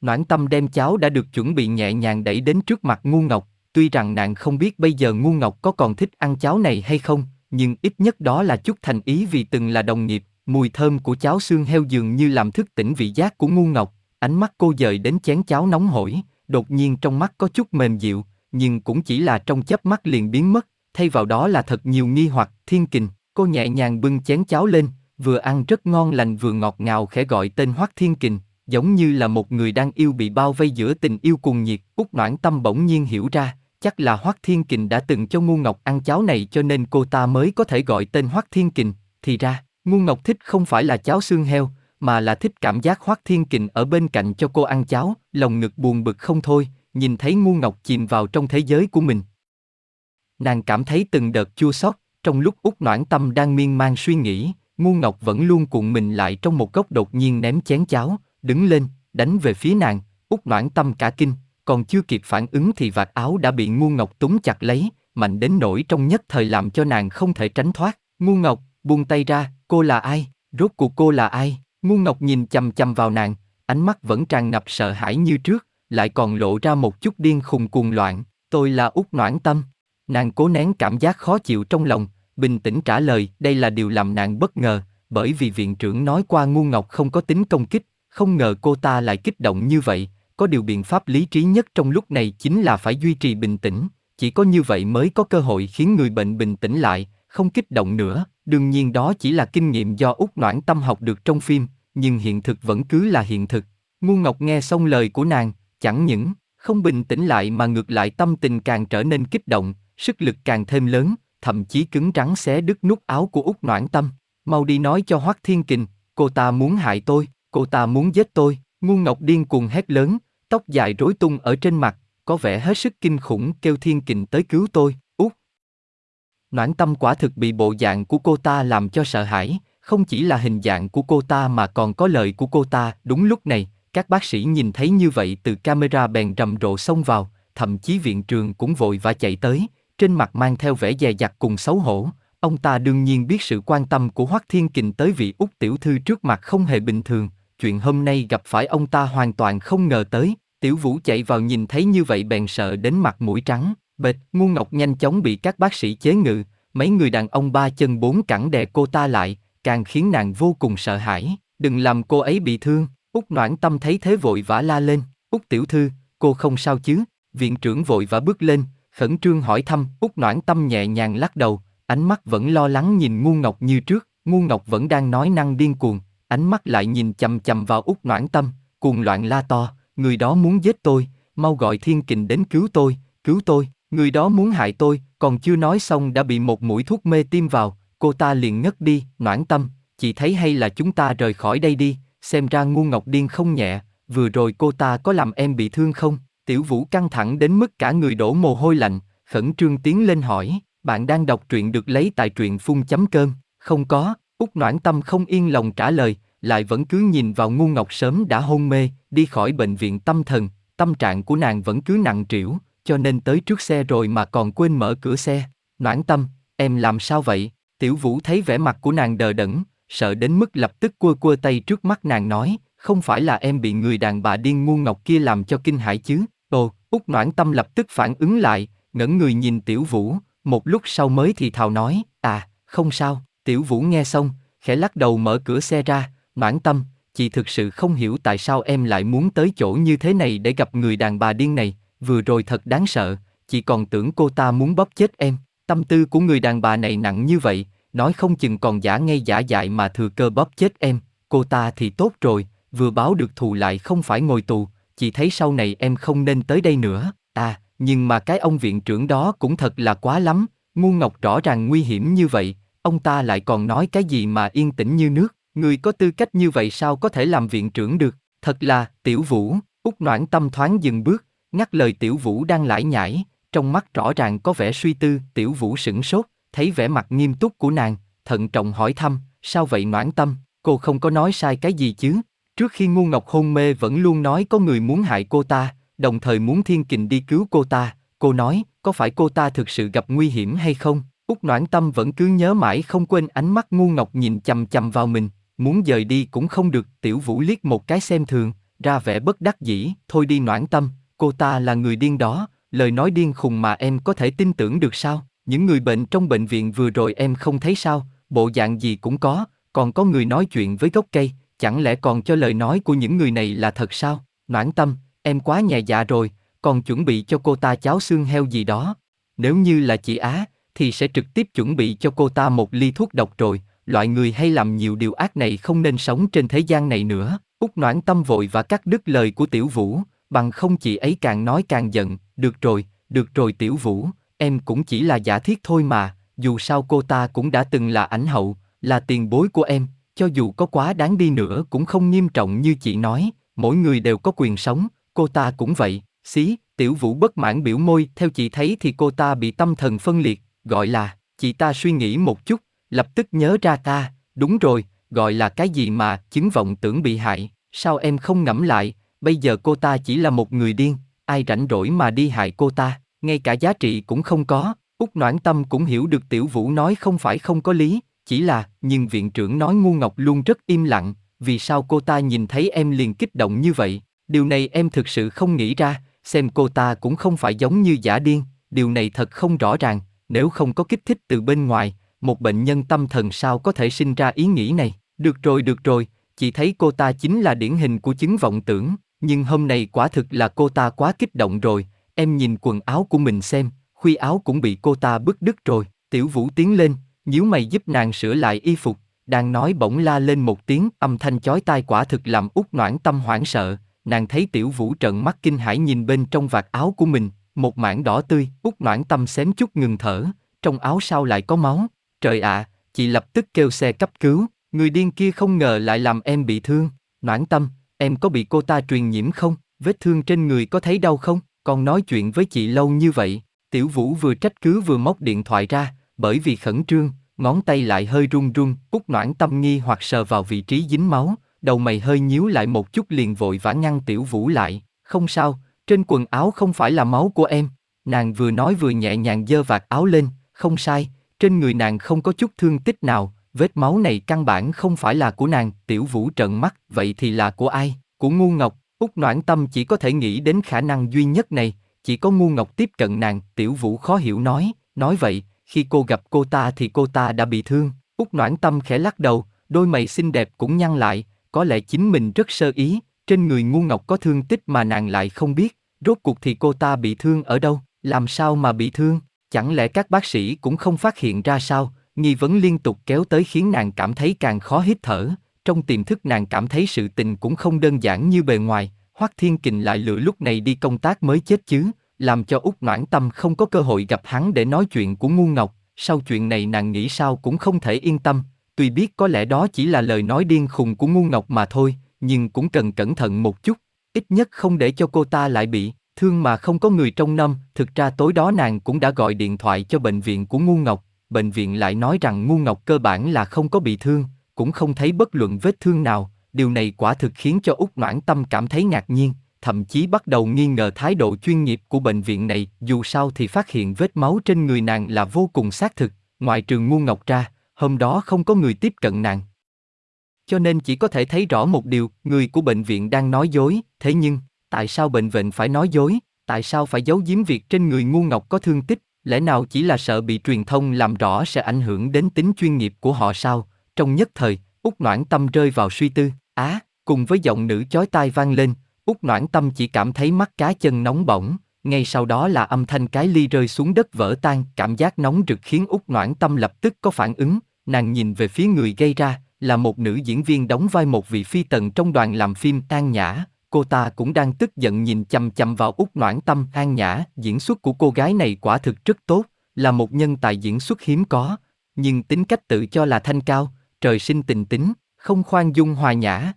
Noãn tâm đem cháo đã được chuẩn bị nhẹ nhàng đẩy đến trước mặt ngu ngọc, tuy rằng nàng không biết bây giờ ngu ngọc có còn thích ăn cháo này hay không, nhưng ít nhất đó là chút thành ý vì từng là đồng nghiệp, mùi thơm của cháo xương heo dường như làm thức tỉnh vị giác của ngu ngọc, ánh mắt cô dời đến chén cháo nóng hổi, đột nhiên trong mắt có chút mềm dịu, nhưng cũng chỉ là trong chớp mắt liền biến mất, thay vào đó là thật nhiều nghi hoặc, thiên kình, cô nhẹ nhàng bưng chén cháo lên, vừa ăn rất ngon lành vừa ngọt ngào khẽ gọi tên Hoắc Thiên Kình, giống như là một người đang yêu bị bao vây giữa tình yêu cuồng nhiệt, út noãn tâm bỗng nhiên hiểu ra, chắc là Hoắc Thiên Kình đã từng cho Ngu Ngọc ăn cháo này cho nên cô ta mới có thể gọi tên Hoắc Thiên Kình, thì ra, Ngu Ngọc thích không phải là cháo xương heo, mà là thích cảm giác Hoắc Thiên Kình ở bên cạnh cho cô ăn cháo, lòng ngực buồn bực không thôi, nhìn thấy Ngu Ngọc chìm vào trong thế giới của mình, Nàng cảm thấy từng đợt chua xót, trong lúc út noãn tâm đang miên man suy nghĩ, ngu ngọc vẫn luôn cuộn mình lại trong một góc đột nhiên ném chén cháo, đứng lên, đánh về phía nàng, út noãn tâm cả kinh, còn chưa kịp phản ứng thì vạt áo đã bị ngu ngọc túng chặt lấy, mạnh đến nỗi trong nhất thời làm cho nàng không thể tránh thoát. Ngu ngọc, buông tay ra, cô là ai? Rốt cuộc cô là ai? Ngu ngọc nhìn chầm chầm vào nàng, ánh mắt vẫn tràn ngập sợ hãi như trước, lại còn lộ ra một chút điên khùng cuồng loạn. Tôi là út noãn tâm. Nàng cố nén cảm giác khó chịu trong lòng, bình tĩnh trả lời, đây là điều làm nàng bất ngờ, bởi vì viện trưởng nói qua ngu ngọc không có tính công kích, không ngờ cô ta lại kích động như vậy, có điều biện pháp lý trí nhất trong lúc này chính là phải duy trì bình tĩnh, chỉ có như vậy mới có cơ hội khiến người bệnh bình tĩnh lại, không kích động nữa, đương nhiên đó chỉ là kinh nghiệm do út noãn tâm học được trong phim, nhưng hiện thực vẫn cứ là hiện thực. Ngu Ngọc nghe xong lời của nàng, chẳng những không bình tĩnh lại mà ngược lại tâm tình càng trở nên kích động, sức lực càng thêm lớn, thậm chí cứng rắn xé đứt nút áo của Úc Noãn Tâm. Mau đi nói cho Hoắc Thiên Kình, cô ta muốn hại tôi, cô ta muốn giết tôi. Ngu Ngọc điên cuồng hét lớn, tóc dài rối tung ở trên mặt, có vẻ hết sức kinh khủng kêu Thiên Kình tới cứu tôi. Út. Noãn Tâm quả thực bị bộ dạng của cô ta làm cho sợ hãi, không chỉ là hình dạng của cô ta mà còn có lời của cô ta. Đúng lúc này, các bác sĩ nhìn thấy như vậy từ camera bèn rầm rộ xông vào, thậm chí viện trường cũng vội và chạy tới, trên mặt mang theo vẻ dè dặt cùng xấu hổ. Ông ta đương nhiên biết sự quan tâm của Hoắc Thiên Kình tới vị út tiểu thư trước mặt không hề bình thường, chuyện hôm nay gặp phải ông ta hoàn toàn không ngờ tới. Tiểu Vũ chạy vào nhìn thấy như vậy bèn sợ đến mặt mũi trắng, bệt, ngu ngọc nhanh chóng bị các bác sĩ chế ngự, mấy người đàn ông ba chân bốn cẳng đè cô ta lại, càng khiến nàng vô cùng sợ hãi, đừng làm cô ấy bị thương. Út noãn tâm thấy thế vội vã la lên, Út tiểu thư, cô không sao chứ, viện trưởng vội vã bước lên, khẩn trương hỏi thăm, út noãn tâm nhẹ nhàng lắc đầu, ánh mắt vẫn lo lắng nhìn ngu ngọc như trước, ngu ngọc vẫn đang nói năng điên cuồng, ánh mắt lại nhìn chầm chầm vào út noãn tâm, cuồng loạn la to, người đó muốn giết tôi, mau gọi thiên kình đến cứu tôi, cứu tôi, người đó muốn hại tôi, còn chưa nói xong đã bị một mũi thuốc mê tiêm vào, cô ta liền ngất đi, noãn tâm, chị thấy hay là chúng ta rời khỏi đây đi, xem ra ngu ngọc điên không nhẹ, vừa rồi cô ta có làm em bị thương không? Tiểu vũ căng thẳng đến mức cả người đổ mồ hôi lạnh, khẩn trương tiến lên hỏi, bạn đang đọc truyện được lấy tại truyện phun chấm cơm, không có, Úc noãn tâm không yên lòng trả lời, lại vẫn cứ nhìn vào ngu ngọc sớm đã hôn mê, đi khỏi bệnh viện tâm thần, tâm trạng của nàng vẫn cứ nặng trĩu, cho nên tới trước xe rồi mà còn quên mở cửa xe. Noãn tâm, em làm sao vậy? Tiểu Vũ thấy vẻ mặt của nàng đờ đẫn, sợ đến mức lập tức quơ quơ tay trước mắt nàng nói, không phải là em bị người đàn bà điên ngu ngọc kia làm cho kinh hãi chứ? Ồ, Úc Noãn Tâm lập tức phản ứng lại, ngẩng người nhìn Tiểu Vũ, một lúc sau mới thì thào nói, à, không sao. Tiểu Vũ nghe xong, khẽ lắc đầu mở cửa xe ra, mãn Tâm, chị thực sự không hiểu tại sao em lại muốn tới chỗ như thế này để gặp người đàn bà điên này, vừa rồi thật đáng sợ, chị còn tưởng cô ta muốn bóp chết em. Tâm tư của người đàn bà này nặng như vậy, nói không chừng còn giả ngay giả dại mà thừa cơ bóp chết em, cô ta thì tốt rồi, vừa báo được thù lại không phải ngồi tù, chị thấy sau này em không nên tới đây nữa, à, nhưng mà cái ông viện trưởng đó cũng thật là quá lắm, ngu ngọc rõ ràng nguy hiểm như vậy, ông ta lại còn nói cái gì mà yên tĩnh như nước, người có tư cách như vậy sao có thể làm viện trưởng được, thật là, tiểu vũ, út noãn tâm thoáng dừng bước, ngắt lời tiểu vũ đang lải nhải, trong mắt rõ ràng có vẻ suy tư, tiểu vũ sửng sốt, thấy vẻ mặt nghiêm túc của nàng, thận trọng hỏi thăm, sao vậy noãn tâm, cô không có nói sai cái gì chứ? Trước khi ngu ngọc hôn mê vẫn luôn nói có người muốn hại cô ta, đồng thời muốn thiên kình đi cứu cô ta, cô nói, có phải cô ta thực sự gặp nguy hiểm hay không? Úc noãn tâm vẫn cứ nhớ mãi không quên ánh mắt ngu ngọc nhìn chầm chầm vào mình, muốn dời đi cũng không được, tiểu vũ liếc một cái xem thường, ra vẻ bất đắc dĩ, thôi đi noãn tâm, cô ta là người điên đó, lời nói điên khùng mà em có thể tin tưởng được sao? Những người bệnh trong bệnh viện vừa rồi em không thấy sao, bộ dạng gì cũng có, còn có người nói chuyện với gốc cây, chẳng lẽ còn cho lời nói của những người này là thật sao? Noãn tâm, em quá nhẹ dạ rồi, còn chuẩn bị cho cô ta cháo xương heo gì đó. Nếu như là chị Á, thì sẽ trực tiếp chuẩn bị cho cô ta một ly thuốc độc rồi, loại người hay làm nhiều điều ác này không nên sống trên thế gian này nữa. Úc noãn tâm vội và cắt đứt lời của Tiểu Vũ, bằng không chị ấy càng nói càng giận, được rồi, được rồi Tiểu Vũ, em cũng chỉ là giả thiết thôi mà, dù sao cô ta cũng đã từng là ảnh hậu, là tiền bối của em, cho dù có quá đáng đi nữa cũng không nghiêm trọng như chị nói, mỗi người đều có quyền sống, cô ta cũng vậy, xí, tiểu vũ bất mãn biểu môi, theo chị thấy thì cô ta bị tâm thần phân liệt, gọi là, chị ta suy nghĩ một chút, lập tức nhớ ra ta, đúng rồi, gọi là cái gì mà, chứng vọng tưởng bị hại, sao em không ngẫm lại, bây giờ cô ta chỉ là một người điên, ai rảnh rỗi mà đi hại cô ta, ngay cả giá trị cũng không có, Úc Noãn Tâm cũng hiểu được Tiểu Vũ nói không phải không có lý, chỉ là, nhưng viện trưởng nói ngu ngọc luôn rất im lặng, vì sao cô ta nhìn thấy em liền kích động như vậy, điều này em thực sự không nghĩ ra, xem cô ta cũng không phải giống như giả điên, điều này thật không rõ ràng, nếu không có kích thích từ bên ngoài, một bệnh nhân tâm thần sao có thể sinh ra ý nghĩ này, được rồi được rồi, chị thấy cô ta chính là điển hình của chứng vọng tưởng, nhưng hôm nay quả thực là cô ta quá kích động rồi, em nhìn quần áo của mình xem, khuy áo cũng bị cô ta bứt đứt rồi, tiểu vũ tiến lên, nhíu mày giúp nàng sửa lại y phục, đang nói bỗng la lên một tiếng âm thanh chói tai quả thực làm út noãn tâm hoảng sợ, nàng thấy tiểu vũ trợn mắt kinh hãi nhìn bên trong vạt áo của mình, một mảng đỏ tươi, út noãn tâm xém chút ngừng thở, trong áo sao lại có máu, trời ạ, chị lập tức kêu xe cấp cứu, người điên kia không ngờ lại làm em bị thương, noãn tâm, em có bị cô ta truyền nhiễm không, vết thương trên người có thấy đau không, còn nói chuyện với chị lâu như vậy, tiểu vũ vừa trách cứ vừa móc điện thoại ra, bởi vì khẩn trương, ngón tay lại hơi run run, út Noãn tâm nghi hoặc sờ vào vị trí dính máu, đầu mày hơi nhíu lại một chút liền vội vã ngăn Tiểu Vũ lại, không sao, trên quần áo không phải là máu của em. Nàng vừa nói vừa nhẹ nhàng giơ vạt áo lên, không sai, trên người nàng không có chút thương tích nào, vết máu này căn bản không phải là của nàng, Tiểu Vũ trợn mắt, vậy thì là của ai? Của ngu ngọc, út Noãn Tâm chỉ có thể nghĩ đến khả năng duy nhất này, chỉ có ngu ngọc tiếp cận nàng, Tiểu Vũ khó hiểu nói, nói vậy, khi cô gặp cô ta thì cô ta đã bị thương. út Noãn Tâm khẽ lắc đầu, đôi mày xinh đẹp cũng nhăn lại, có lẽ chính mình rất sơ ý, trên người ngu ngọc có thương tích mà nàng lại không biết, rốt cuộc thì cô ta bị thương ở đâu, làm sao mà bị thương, chẳng lẽ các bác sĩ cũng không phát hiện ra sao, nghi vấn liên tục kéo tới khiến nàng cảm thấy càng khó hít thở, trong tiềm thức nàng cảm thấy sự tình cũng không đơn giản như bề ngoài, Hoắc Thiên Kình lại lựa lúc này đi công tác mới chết chứ, làm cho Úc Noãn Tâm không có cơ hội gặp hắn để nói chuyện của ngu ngọc, sau chuyện này nàng nghĩ sao cũng không thể yên tâm, tuy biết có lẽ đó chỉ là lời nói điên khùng của ngu ngọc mà thôi, nhưng cũng cần cẩn thận một chút, ít nhất không để cho cô ta lại bị thương mà không có người trông nom, thực ra tối đó nàng cũng đã gọi điện thoại cho bệnh viện của ngu ngọc, bệnh viện lại nói rằng ngu ngọc cơ bản là không có bị thương, cũng không thấy bất luận vết thương nào, điều này quả thực khiến cho Úc Noãn Tâm cảm thấy ngạc nhiên, thậm chí bắt đầu nghi ngờ thái độ chuyên nghiệp của bệnh viện này, dù sao thì phát hiện vết máu trên người nàng là vô cùng xác thực, ngoại trừ ngu ngọc ra, hôm đó không có người tiếp cận nàng. Cho nên chỉ có thể thấy rõ một điều, người của bệnh viện đang nói dối, thế nhưng, tại sao bệnh viện phải nói dối, tại sao phải giấu giếm việc trên người ngu ngọc có thương tích, lẽ nào chỉ là sợ bị truyền thông làm rõ sẽ ảnh hưởng đến tính chuyên nghiệp của họ sao? Trong nhất thời, Úc Noãn Tâm rơi vào suy tư, á, cùng với giọng nữ chói tai vang lên, Úc Noãn Tâm chỉ cảm thấy mắt cá chân nóng bỏng, ngay sau đó là âm thanh cái ly rơi xuống đất vỡ tan, cảm giác nóng rực khiến Úc Noãn Tâm lập tức có phản ứng, nàng nhìn về phía người gây ra, là một nữ diễn viên đóng vai một vị phi tần trong đoàn làm phim An Nhã, cô ta cũng đang tức giận nhìn chằm chằm vào Úc Noãn Tâm. An Nhã, diễn xuất của cô gái này quả thực rất tốt, là một nhân tài diễn xuất hiếm có, nhưng tính cách tự cho là thanh cao, trời sinh tình tính, không khoan dung hòa nhã.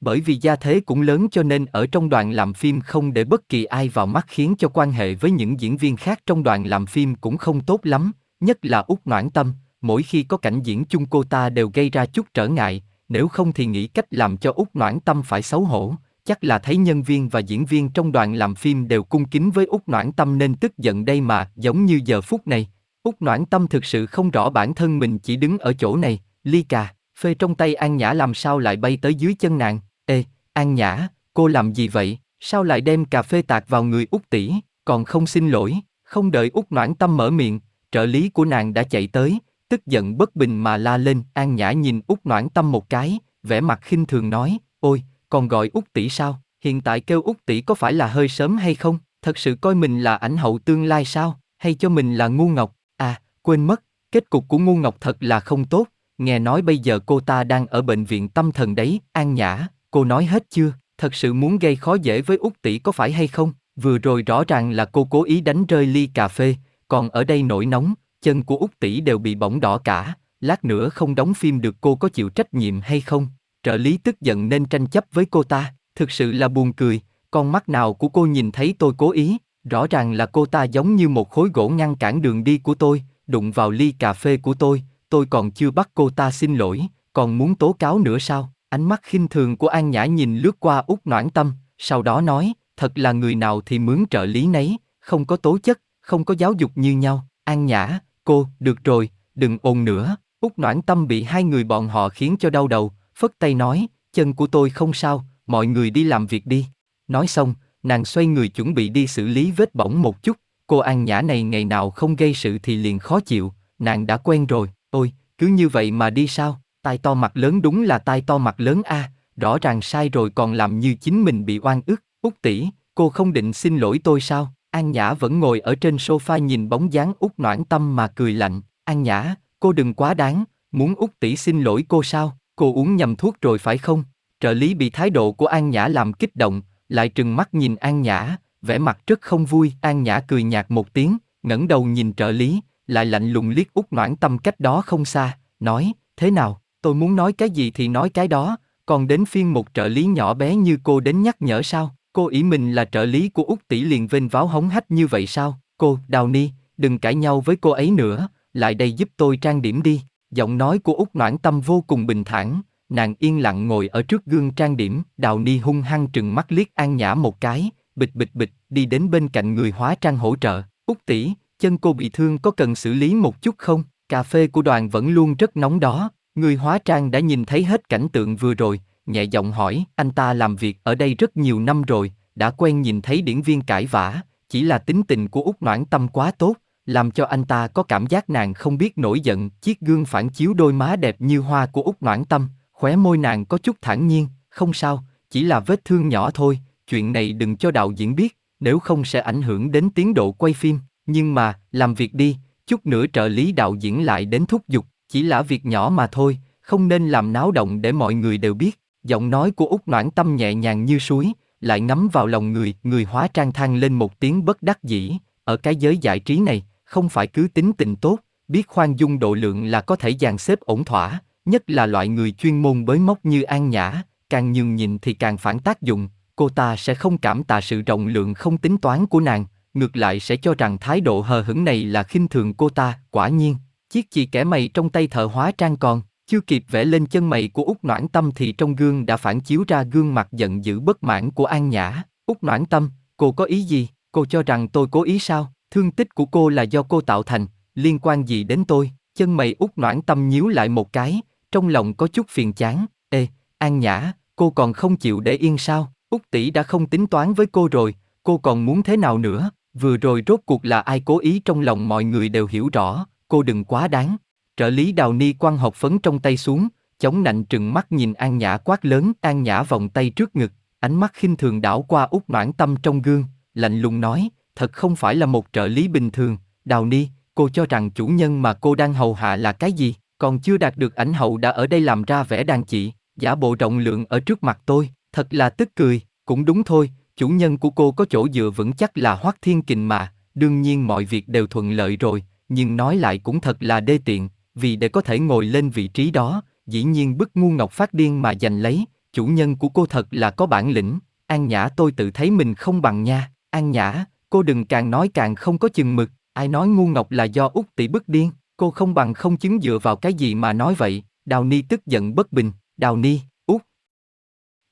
Bởi vì gia thế cũng lớn cho nên ở trong đoàn làm phim không để bất kỳ ai vào mắt khiến cho quan hệ với những diễn viên khác trong đoàn làm phim cũng không tốt lắm, nhất là Úc Noãn Tâm, mỗi khi có cảnh diễn chung cô ta đều gây ra chút trở ngại, nếu không thì nghĩ cách làm cho Úc Noãn Tâm phải xấu hổ, chắc là thấy nhân viên và diễn viên trong đoàn làm phim đều cung kính với Úc Noãn Tâm nên tức giận đây mà, giống như giờ phút này. Úc Noãn Tâm thực sự không rõ bản thân mình chỉ đứng ở chỗ này, ly cà, phê trong tay An Nhã làm sao lại bay tới dưới chân nàng. Ê, An Nhã, cô làm gì vậy? Sao lại đem cà phê tạt vào người Úc tỷ, còn không xin lỗi, không đợi Úc Noãn Tâm mở miệng, trợ lý của nàng đã chạy tới, tức giận bất bình mà la lên. An Nhã nhìn út Noãn Tâm một cái, vẻ mặt khinh thường nói, ôi, còn gọi út tỷ sao? Hiện tại kêu út tỷ có phải là hơi sớm hay không? Thật sự coi mình là ảnh hậu tương lai sao? Hay cho mình là ngu ngọc? À, quên mất, kết cục của ngu ngọc thật là không tốt. Nghe nói bây giờ cô ta đang ở bệnh viện tâm thần đấy, An Nhã, cô nói hết chưa? Thật sự muốn gây khó dễ với út tỷ có phải hay không? Vừa rồi rõ ràng là cô cố ý đánh rơi ly cà phê, còn ở đây nổi nóng, chân của Úc tỷ đều bị bỏng đỏ cả, lát nữa không đóng phim được cô có chịu trách nhiệm hay không? Trợ lý tức giận nên tranh chấp với cô ta, thực sự là buồn cười, con mắt nào của cô nhìn thấy tôi cố ý, rõ ràng là cô ta giống như một khối gỗ ngăn cản đường đi của tôi, đụng vào ly cà phê của tôi, tôi còn chưa bắt cô ta xin lỗi, còn muốn tố cáo nữa sao? Ánh mắt khinh thường của An Nhã nhìn lướt qua út noãn tâm, sau đó nói, thật là người nào thì mướn trợ lý nấy, không có tố chất, không có giáo dục như nhau. An Nhã, cô, được rồi, đừng ồn nữa. út noãn tâm bị hai người bọn họ khiến cho đau đầu, phất tay nói, chân của tôi không sao, mọi người đi làm việc đi. Nói xong, nàng xoay người chuẩn bị đi xử lý vết bỏng một chút, cô An Nhã này ngày nào không gây sự thì liền khó chịu, nàng đã quen rồi, ôi, cứ như vậy mà đi sao, tai to mặt lớn đúng là tai to mặt lớn a, rõ ràng sai rồi còn làm như chính mình bị oan ức, út tỷ, cô không định xin lỗi tôi sao? An Nhã vẫn ngồi ở trên sofa nhìn bóng dáng út noãn tâm mà cười lạnh, An Nhã, cô đừng quá đáng, muốn út tỷ xin lỗi cô sao? Cô uống nhầm thuốc rồi phải không? Trợ lý bị thái độ của An Nhã làm kích động, lại trừng mắt nhìn An Nhã, vẻ mặt rất không vui. An Nhã cười nhạt một tiếng, ngẩng đầu nhìn trợ lý, lại lạnh lùng liếc út noãn tâm cách đó không xa, nói, thế nào, tôi muốn nói cái gì thì nói cái đó, còn đến phiên một trợ lý nhỏ bé như cô đến nhắc nhở sao, cô ý mình là trợ lý của út tỷ liền vênh váo hống hách như vậy sao, cô, Đào Ni, đừng cãi nhau với cô ấy nữa, lại đây giúp tôi trang điểm đi. Giọng nói của Úc Noãn Tâm vô cùng bình thản, nàng yên lặng ngồi ở trước gương trang điểm, Đào Ni hung hăng trừng mắt liếc An Nhã một cái, bịch bịch bịch, đi đến bên cạnh người hóa trang hỗ trợ. Úc tỷ, chân cô bị thương có cần xử lý một chút không? Cà phê của đoàn vẫn luôn rất nóng đó. Người hóa trang đã nhìn thấy hết cảnh tượng vừa rồi, nhẹ giọng hỏi, anh ta làm việc ở đây rất nhiều năm rồi, đã quen nhìn thấy điển viên cãi vã, chỉ là tính tình của Úc Noãn Tâm quá tốt, làm cho anh ta có cảm giác nàng không biết nổi giận. Chiếc gương phản chiếu đôi má đẹp như hoa của Úc Noãn Tâm, khóe môi nàng có chút thản nhiên, không sao, chỉ là vết thương nhỏ thôi, chuyện này đừng cho đạo diễn biết, nếu không sẽ ảnh hưởng đến tiến độ quay phim. Nhưng mà, làm việc đi, chút nữa trợ lý đạo diễn lại đến thúc giục, chỉ là việc nhỏ mà thôi, không nên làm náo động để mọi người đều biết. Giọng nói của Úc Noãn Tâm nhẹ nhàng như suối, lại ngắm vào lòng người, người hóa trang than lên một tiếng bất đắc dĩ, ở cái giới giải trí này, không phải cứ tính tình tốt, biết khoan dung độ lượng là có thể dàn xếp ổn thỏa, nhất là loại người chuyên môn bới móc như An Nhã, càng nhường nhịn thì càng phản tác dụng, cô ta sẽ không cảm tạ sự rộng lượng không tính toán của nàng, ngược lại sẽ cho rằng thái độ hờ hững này là khinh thường cô ta, quả nhiên, chiếc chì kẻ mày trong tay thợ hóa trang còn, chưa kịp vẽ lên chân mày của Úc Noãn Tâm thì trong gương đã phản chiếu ra gương mặt giận dữ bất mãn của An Nhã. Úc Noãn Tâm, cô có ý gì? Cô cho rằng tôi cố ý sao? Thương tích của cô là do cô tạo thành, liên quan gì đến tôi? Chân mày Úc Noãn Tâm nhíu lại một cái, trong lòng có chút phiền chán. Ê, An Nhã, cô còn không chịu để yên sao? Úc tỷ đã không tính toán với cô rồi, cô còn muốn thế nào nữa? Vừa rồi rốt cuộc là ai cố ý trong lòng mọi người đều hiểu rõ, cô đừng quá đáng. Trợ lý đào ni quăng học phấn trong tay xuống, chống nạnh trừng mắt nhìn An Nhã quát lớn, An Nhã vòng tay trước ngực, ánh mắt khinh thường đảo qua út noãn tâm trong gương, lạnh lùng nói, thật không phải là một trợ lý bình thường, đào ni, cô cho rằng chủ nhân mà cô đang hầu hạ là cái gì, còn chưa đạt được ảnh hậu đã ở đây làm ra vẻ đàn chị, giả bộ rộng lượng ở trước mặt tôi, thật là tức cười, cũng đúng thôi, chủ nhân của cô có chỗ dựa vững chắc là Hoắc Thiên Kình mà, đương nhiên mọi việc đều thuận lợi rồi, nhưng nói lại cũng thật là đê tiện, vì để có thể ngồi lên vị trí đó, dĩ nhiên bức ngu ngọc phát điên mà giành lấy, chủ nhân của cô thật là có bản lĩnh, An Nhã tôi tự thấy mình không bằng nha, An Nhã, cô đừng càng nói càng không có chừng mực, ai nói ngu ngọc là do út tỷ bức điên, cô không bằng không chứng dựa vào cái gì mà nói vậy, Đào Ni tức giận bất bình, Đào Ni, út.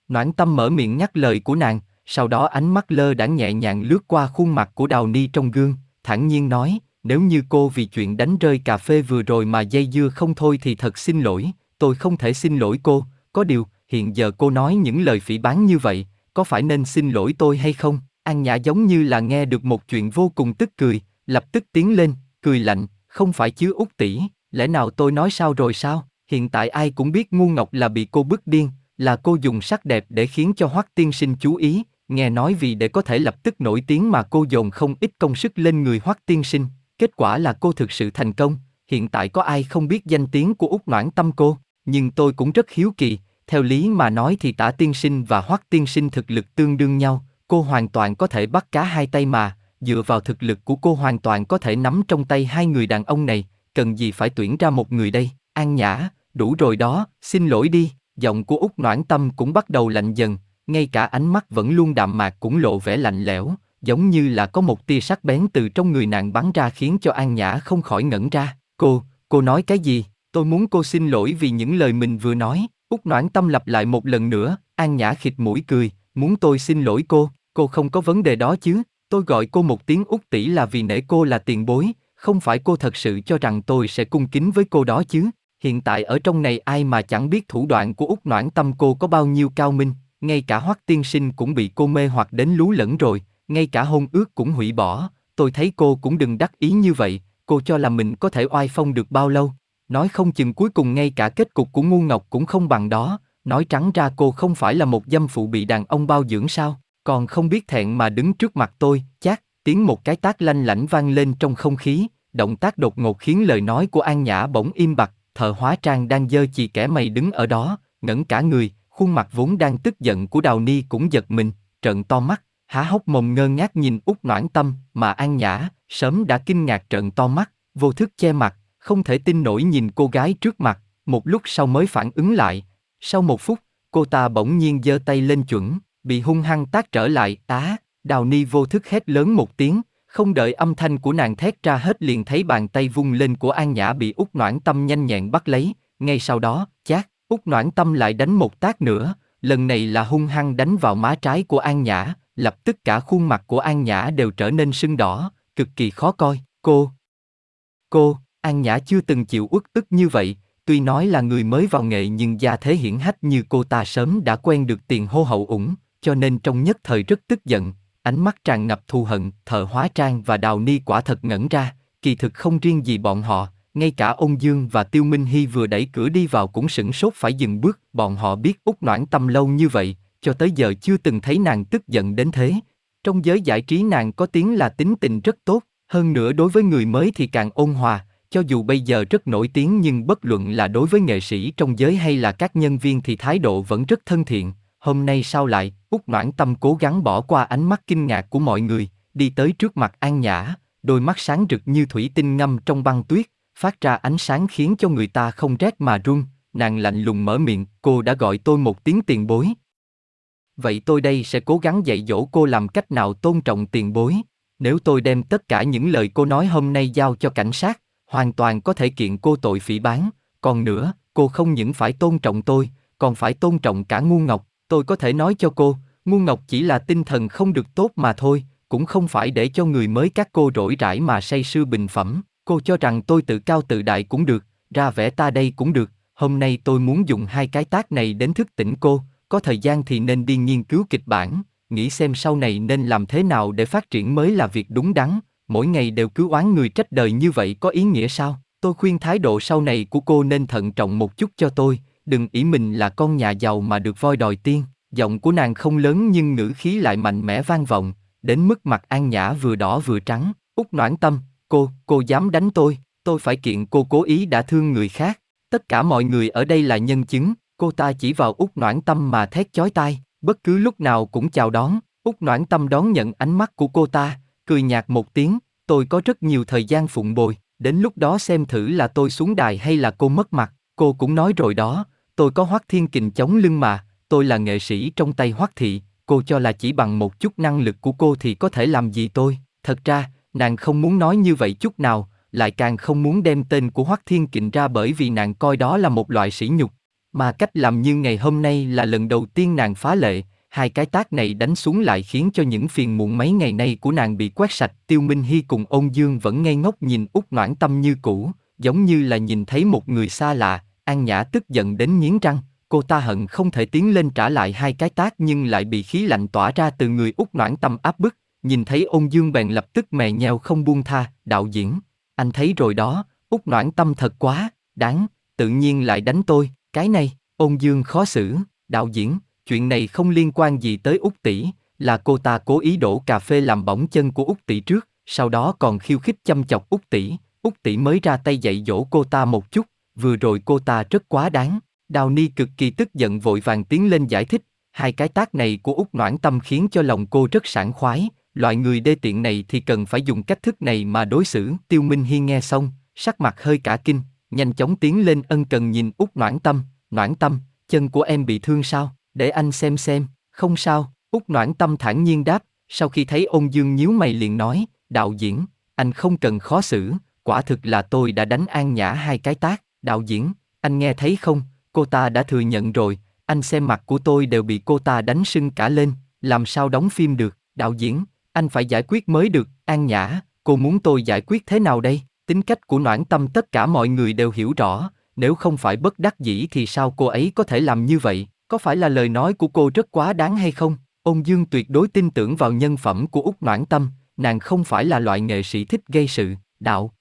Noãn tâm mở miệng nhắc lời của nàng, sau đó ánh mắt lơ đãng nhẹ nhàng lướt qua khuôn mặt của Đào Ni trong gương, thản nhiên nói, nếu như cô vì chuyện đánh rơi cà phê vừa rồi mà dây dưa không thôi thì thật xin lỗi, tôi không thể xin lỗi cô, có điều, hiện giờ cô nói những lời phỉ báng như vậy, có phải nên xin lỗi tôi hay không? An Nhã giống như là nghe được một chuyện vô cùng tức cười, lập tức tiến lên, cười lạnh, không phải chứ út tỷ, lẽ nào tôi nói sao rồi sao? Hiện tại ai cũng biết ngu ngọc là bị cô bức điên, là cô dùng sắc đẹp để khiến cho Hoắc tiên sinh chú ý, nghe nói vì để có thể lập tức nổi tiếng mà cô dồn không ít công sức lên người Hoắc tiên sinh, kết quả là cô thực sự thành công, hiện tại có ai không biết danh tiếng của Úc Noãn Tâm cô, nhưng tôi cũng rất hiếu kỳ, theo lý mà nói thì tả tiên sinh và hoắc tiên sinh thực lực tương đương nhau, cô hoàn toàn có thể bắt cá hai tay mà, dựa vào thực lực của cô hoàn toàn có thể nắm trong tay hai người đàn ông này, cần gì phải tuyển ra một người đây, an nhã, đủ rồi đó, xin lỗi đi, giọng của Úc Noãn Tâm cũng bắt đầu lạnh dần, ngay cả ánh mắt vẫn luôn đạm mạc cũng lộ vẻ lạnh lẽo, giống như là có một tia sắc bén từ trong người nàng bắn ra khiến cho An Nhã không khỏi ngẩn ra. Cô, cô nói cái gì? Tôi muốn cô xin lỗi vì những lời mình vừa nói. Úc Noãn Tâm lặp lại một lần nữa, An Nhã khịt mũi cười, muốn tôi xin lỗi cô, cô không có vấn đề đó chứ. Tôi gọi cô một tiếng Úc tỷ là vì nể cô là tiền bối, không phải cô thật sự cho rằng tôi sẽ cung kính với cô đó chứ. Hiện tại ở trong này ai mà chẳng biết thủ đoạn của Úc Noãn Tâm cô có bao nhiêu cao minh, ngay cả Hoắc Tiên Sinh cũng bị cô mê hoặc đến lú lẫn rồi, ngay cả hôn ước cũng hủy bỏ, tôi thấy cô cũng đừng đắc ý như vậy, cô cho là mình có thể oai phong được bao lâu. Nói không chừng cuối cùng ngay cả kết cục của ngu ngọc cũng không bằng đó, nói trắng ra cô không phải là một dâm phụ bị đàn ông bao dưỡng sao, còn không biết thẹn mà đứng trước mặt tôi, chát, tiếng một cái tác lanh lảnh vang lên trong không khí, động tác đột ngột khiến lời nói của An Nhã bỗng im bặt, thợ hóa trang đang dơ chì kẻ mày đứng ở đó, ngẩn cả người, khuôn mặt vốn đang tức giận của Đào Ni cũng giật mình, trợn to mắt, há hốc mồm ngơ ngác nhìn út noãn tâm, mà An Nhã, sớm đã kinh ngạc trợn to mắt, vô thức che mặt, không thể tin nổi nhìn cô gái trước mặt, một lúc sau mới phản ứng lại. Sau một phút, cô ta bỗng nhiên giơ tay lên chuẩn, bị hung hăng tác trở lại, á, đào ni vô thức hét lớn một tiếng, không đợi âm thanh của nàng thét ra hết liền thấy bàn tay vung lên của An Nhã bị út noãn tâm nhanh nhẹn bắt lấy, ngay sau đó, chát, út noãn tâm lại đánh một tác nữa, lần này là hung hăng đánh vào má trái của An Nhã, lập tức cả khuôn mặt của An Nhã đều trở nên sưng đỏ, cực kỳ khó coi. Cô, cô, An Nhã chưa từng chịu uất ức như vậy, tuy nói là người mới vào nghệ nhưng gia thế hiển hách như cô ta sớm đã quen được tiền hô hậu ủng, cho nên trong nhất thời rất tức giận, ánh mắt tràn ngập thù hận, thợ hóa trang và đào ni quả thật ngẩn ra, kỳ thực không riêng gì bọn họ, ngay cả ông Dương và Tiêu Minh Hy vừa đẩy cửa đi vào cũng sửng sốt phải dừng bước, bọn họ biết út noãn tâm lâu như vậy, cho tới giờ chưa từng thấy nàng tức giận đến thế. Trong giới giải trí nàng có tiếng là tính tình rất tốt, hơn nữa đối với người mới thì càng ôn hòa, cho dù bây giờ rất nổi tiếng nhưng bất luận là đối với nghệ sĩ trong giới hay là các nhân viên thì thái độ vẫn rất thân thiện. hôm nay sao lại, Úc noãn tâm cố gắng bỏ qua ánh mắt kinh ngạc của mọi người, đi tới trước mặt An Nhã, đôi mắt sáng rực như thủy tinh ngâm trong băng tuyết, phát ra ánh sáng khiến cho người ta không rét mà run, nàng lạnh lùng mở miệng, cô đã gọi tôi một tiếng tiền bối. Vậy tôi đây sẽ cố gắng dạy dỗ cô làm cách nào tôn trọng tiền bối. Nếu tôi đem tất cả những lời cô nói hôm nay giao cho cảnh sát, hoàn toàn có thể kiện cô tội phỉ bán. Còn nữa, cô không những phải tôn trọng tôi, còn phải tôn trọng cả ngu ngọc. Tôi có thể nói cho cô, ngu ngọc chỉ là tinh thần không được tốt mà thôi, cũng không phải để cho người mới các cô rỗi rãi mà say sưa bình phẩm. Cô cho rằng tôi tự cao tự đại cũng được, ra vẻ ta đây cũng được. Hôm nay tôi muốn dùng hai cái tác này đến thức tỉnh cô, có thời gian thì nên đi nghiên cứu kịch bản, nghĩ xem sau này nên làm thế nào để phát triển mới là việc đúng đắn, mỗi ngày đều cứ oán người trách đời như vậy có ý nghĩa sao? Tôi khuyên thái độ sau này của cô nên thận trọng một chút cho tôi, đừng ý mình là con nhà giàu mà được voi đòi tiên. Giọng của nàng không lớn nhưng ngữ khí lại mạnh mẽ vang vọng, đến mức mặt an nhã vừa đỏ vừa trắng. Út noãn tâm, cô, cô dám đánh tôi, tôi phải kiện cô cố ý đã thương người khác. Tất cả mọi người ở đây là nhân chứng, cô ta chỉ vào út noãn tâm mà thét chói tai, bất cứ lúc nào cũng chào đón. út noãn tâm đón nhận ánh mắt của cô ta, cười nhạt một tiếng, tôi có rất nhiều thời gian phụng bồi, đến lúc đó xem thử là tôi xuống đài hay là cô mất mặt. Cô cũng nói rồi đó, tôi có hoắc thiên kình chống lưng mà, tôi là nghệ sĩ trong tay hoắc thị, cô cho là chỉ bằng một chút năng lực của cô thì có thể làm gì tôi. Thật ra, nàng không muốn nói như vậy chút nào, lại càng không muốn đem tên của hoắc thiên kình ra bởi vì nàng coi đó là một loại sỉ nhục. Mà cách làm như ngày hôm nay là lần đầu tiên nàng phá lệ, hai cái tác này đánh xuống lại khiến cho những phiền muộn mấy ngày nay của nàng bị quét sạch. Tiêu Minh Hy cùng ôn dương vẫn ngây ngốc nhìn út noãn tâm như cũ, giống như là nhìn thấy một người xa lạ, An Nhã tức giận đến nghiến răng, cô ta hận không thể tiến lên trả lại hai cái tác nhưng lại bị khí lạnh tỏa ra từ người út noãn tâm áp bức, nhìn thấy ôn dương bèn lập tức mè nheo không buông tha, đạo diễn, anh thấy rồi đó, út noãn tâm thật quá, đáng, tự nhiên lại đánh tôi, cái này, ôn dương khó xử, đạo diễn, chuyện này không liên quan gì tới út tỷ, là cô ta cố ý đổ cà phê làm bỏng chân của út tỷ trước, sau đó còn khiêu khích chăm chọc út tỷ, út tỷ mới ra tay dạy dỗ cô ta một chút, vừa rồi cô ta rất quá đáng. Đào Ni cực kỳ tức giận vội vàng tiến lên giải thích, hai cái tác này của út noãn tâm khiến cho lòng cô rất sảng khoái, loại người đê tiện này thì cần phải dùng cách thức này mà đối xử. Tiêu Minh Hi nghe xong, sắc mặt hơi cả kinh, nhanh chóng tiến lên ân cần nhìn út noãn tâm, noãn tâm, chân của em bị thương sao, để anh xem xem, không sao, út noãn tâm thản nhiên đáp, sau khi thấy ôn dương nhíu mày liền nói, đạo diễn, anh không cần khó xử, quả thực là tôi đã đánh an nhã hai cái tác, đạo diễn, anh nghe thấy không, cô ta đã thừa nhận rồi, anh xem mặt của tôi đều bị cô ta đánh sưng cả lên, làm sao đóng phim được, đạo diễn, anh phải giải quyết mới được, an nhã, cô muốn tôi giải quyết thế nào đây? Tính cách của noãn tâm tất cả mọi người đều hiểu rõ, nếu không phải bất đắc dĩ thì sao cô ấy có thể làm như vậy? Có phải là lời nói của cô rất quá đáng hay không? Ôn Dương tuyệt đối tin tưởng vào nhân phẩm của Úc Noãn Tâm, nàng không phải là loại nghệ sĩ thích gây sự, đạo.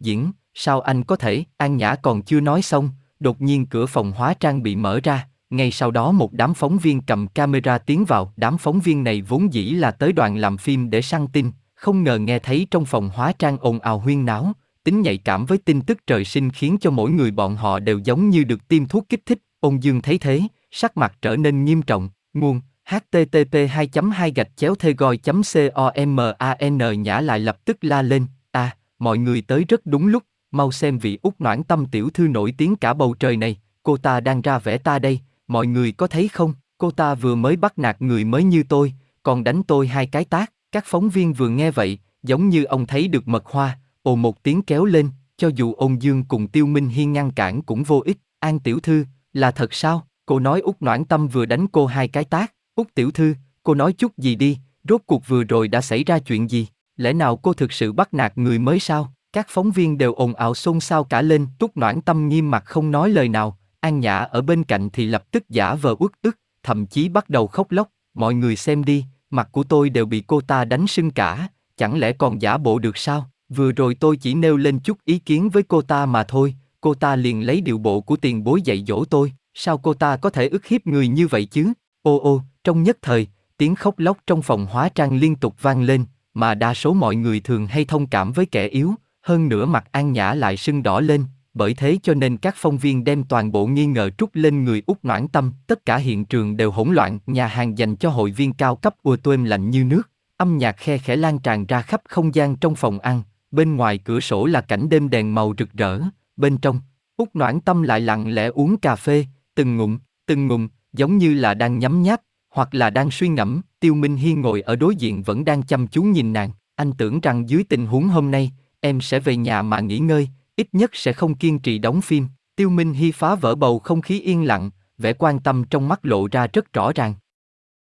Diễn, sao anh có thể, An Nhã còn chưa nói xong, đột nhiên cửa phòng hóa trang bị mở ra, ngay sau đó một đám phóng viên cầm camera tiến vào, đám phóng viên này vốn dĩ là tới đoàn làm phim để săn tin, không ngờ nghe thấy trong phòng hóa trang ồn ào huyên náo, tính nhạy cảm với tin tức trời sinh khiến cho mỗi người bọn họ đều giống như được tiêm thuốc kích thích. Ôn Dương thấy thế, sắc mặt trở nên nghiêm trọng. Nguồn http 2 2 gạch chéo thê goi coman nhã lại lập tức la lên a à, mọi người tới rất đúng lúc mau xem vị út noãn tâm tiểu thư nổi tiếng cả bầu trời này cô ta đang ra vẽ ta đây mọi người có thấy không cô ta vừa mới bắt nạt người mới như tôi còn đánh tôi hai cái tác các phóng viên vừa nghe vậy giống như ông thấy được mật hoa ồ một tiếng kéo lên, cho dù ôn dương cùng tiêu minh hiên ngăn cản cũng vô ích, an tiểu thư, là thật sao? Cô nói út noãn tâm vừa đánh cô hai cái tác, út tiểu thư, cô nói chút gì đi, rốt cuộc vừa rồi đã xảy ra chuyện gì? Lẽ nào cô thực sự bắt nạt người mới sao? Các phóng viên đều ồn ào xôn xao cả lên, túc noãn tâm nghiêm mặt không nói lời nào, an nhã ở bên cạnh thì lập tức giả vờ uất ức, thậm chí bắt đầu khóc lóc, mọi người xem đi, mặt của tôi đều bị cô ta đánh sưng cả, chẳng lẽ còn giả bộ được sao? Vừa rồi tôi chỉ nêu lên chút ý kiến với cô ta mà thôi, cô ta liền lấy điệu bộ của tiền bối dạy dỗ tôi, sao cô ta có thể ức hiếp người như vậy chứ? Ô ô, trong nhất thời, tiếng khóc lóc trong phòng hóa trang liên tục vang lên, mà đa số mọi người thường hay thông cảm với kẻ yếu, hơn nữa mặt An Nhã lại sưng đỏ lên, bởi thế cho nên các phóng viên đem toàn bộ nghi ngờ trút lên người út noãn tâm, tất cả hiện trường đều hỗn loạn, nhà hàng dành cho hội viên cao cấp ùa tuêm lạnh như nước, âm nhạc khe khẽ lan tràn ra khắp không gian trong phòng ăn, bên ngoài cửa sổ là cảnh đêm đèn màu rực rỡ, bên trong, út noãn tâm lại lặng lẽ uống cà phê, từng ngụm, từng ngụm, giống như là đang nhấm nháp, hoặc là đang suy ngẫm, Tiêu Minh hiên ngồi ở đối diện vẫn đang chăm chú nhìn nàng, anh tưởng rằng dưới tình huống hôm nay, em sẽ về nhà mà nghỉ ngơi, ít nhất sẽ không kiên trì đóng phim. Tiêu Minh Hi phá vỡ bầu không khí yên lặng, vẻ quan tâm trong mắt lộ ra rất rõ ràng.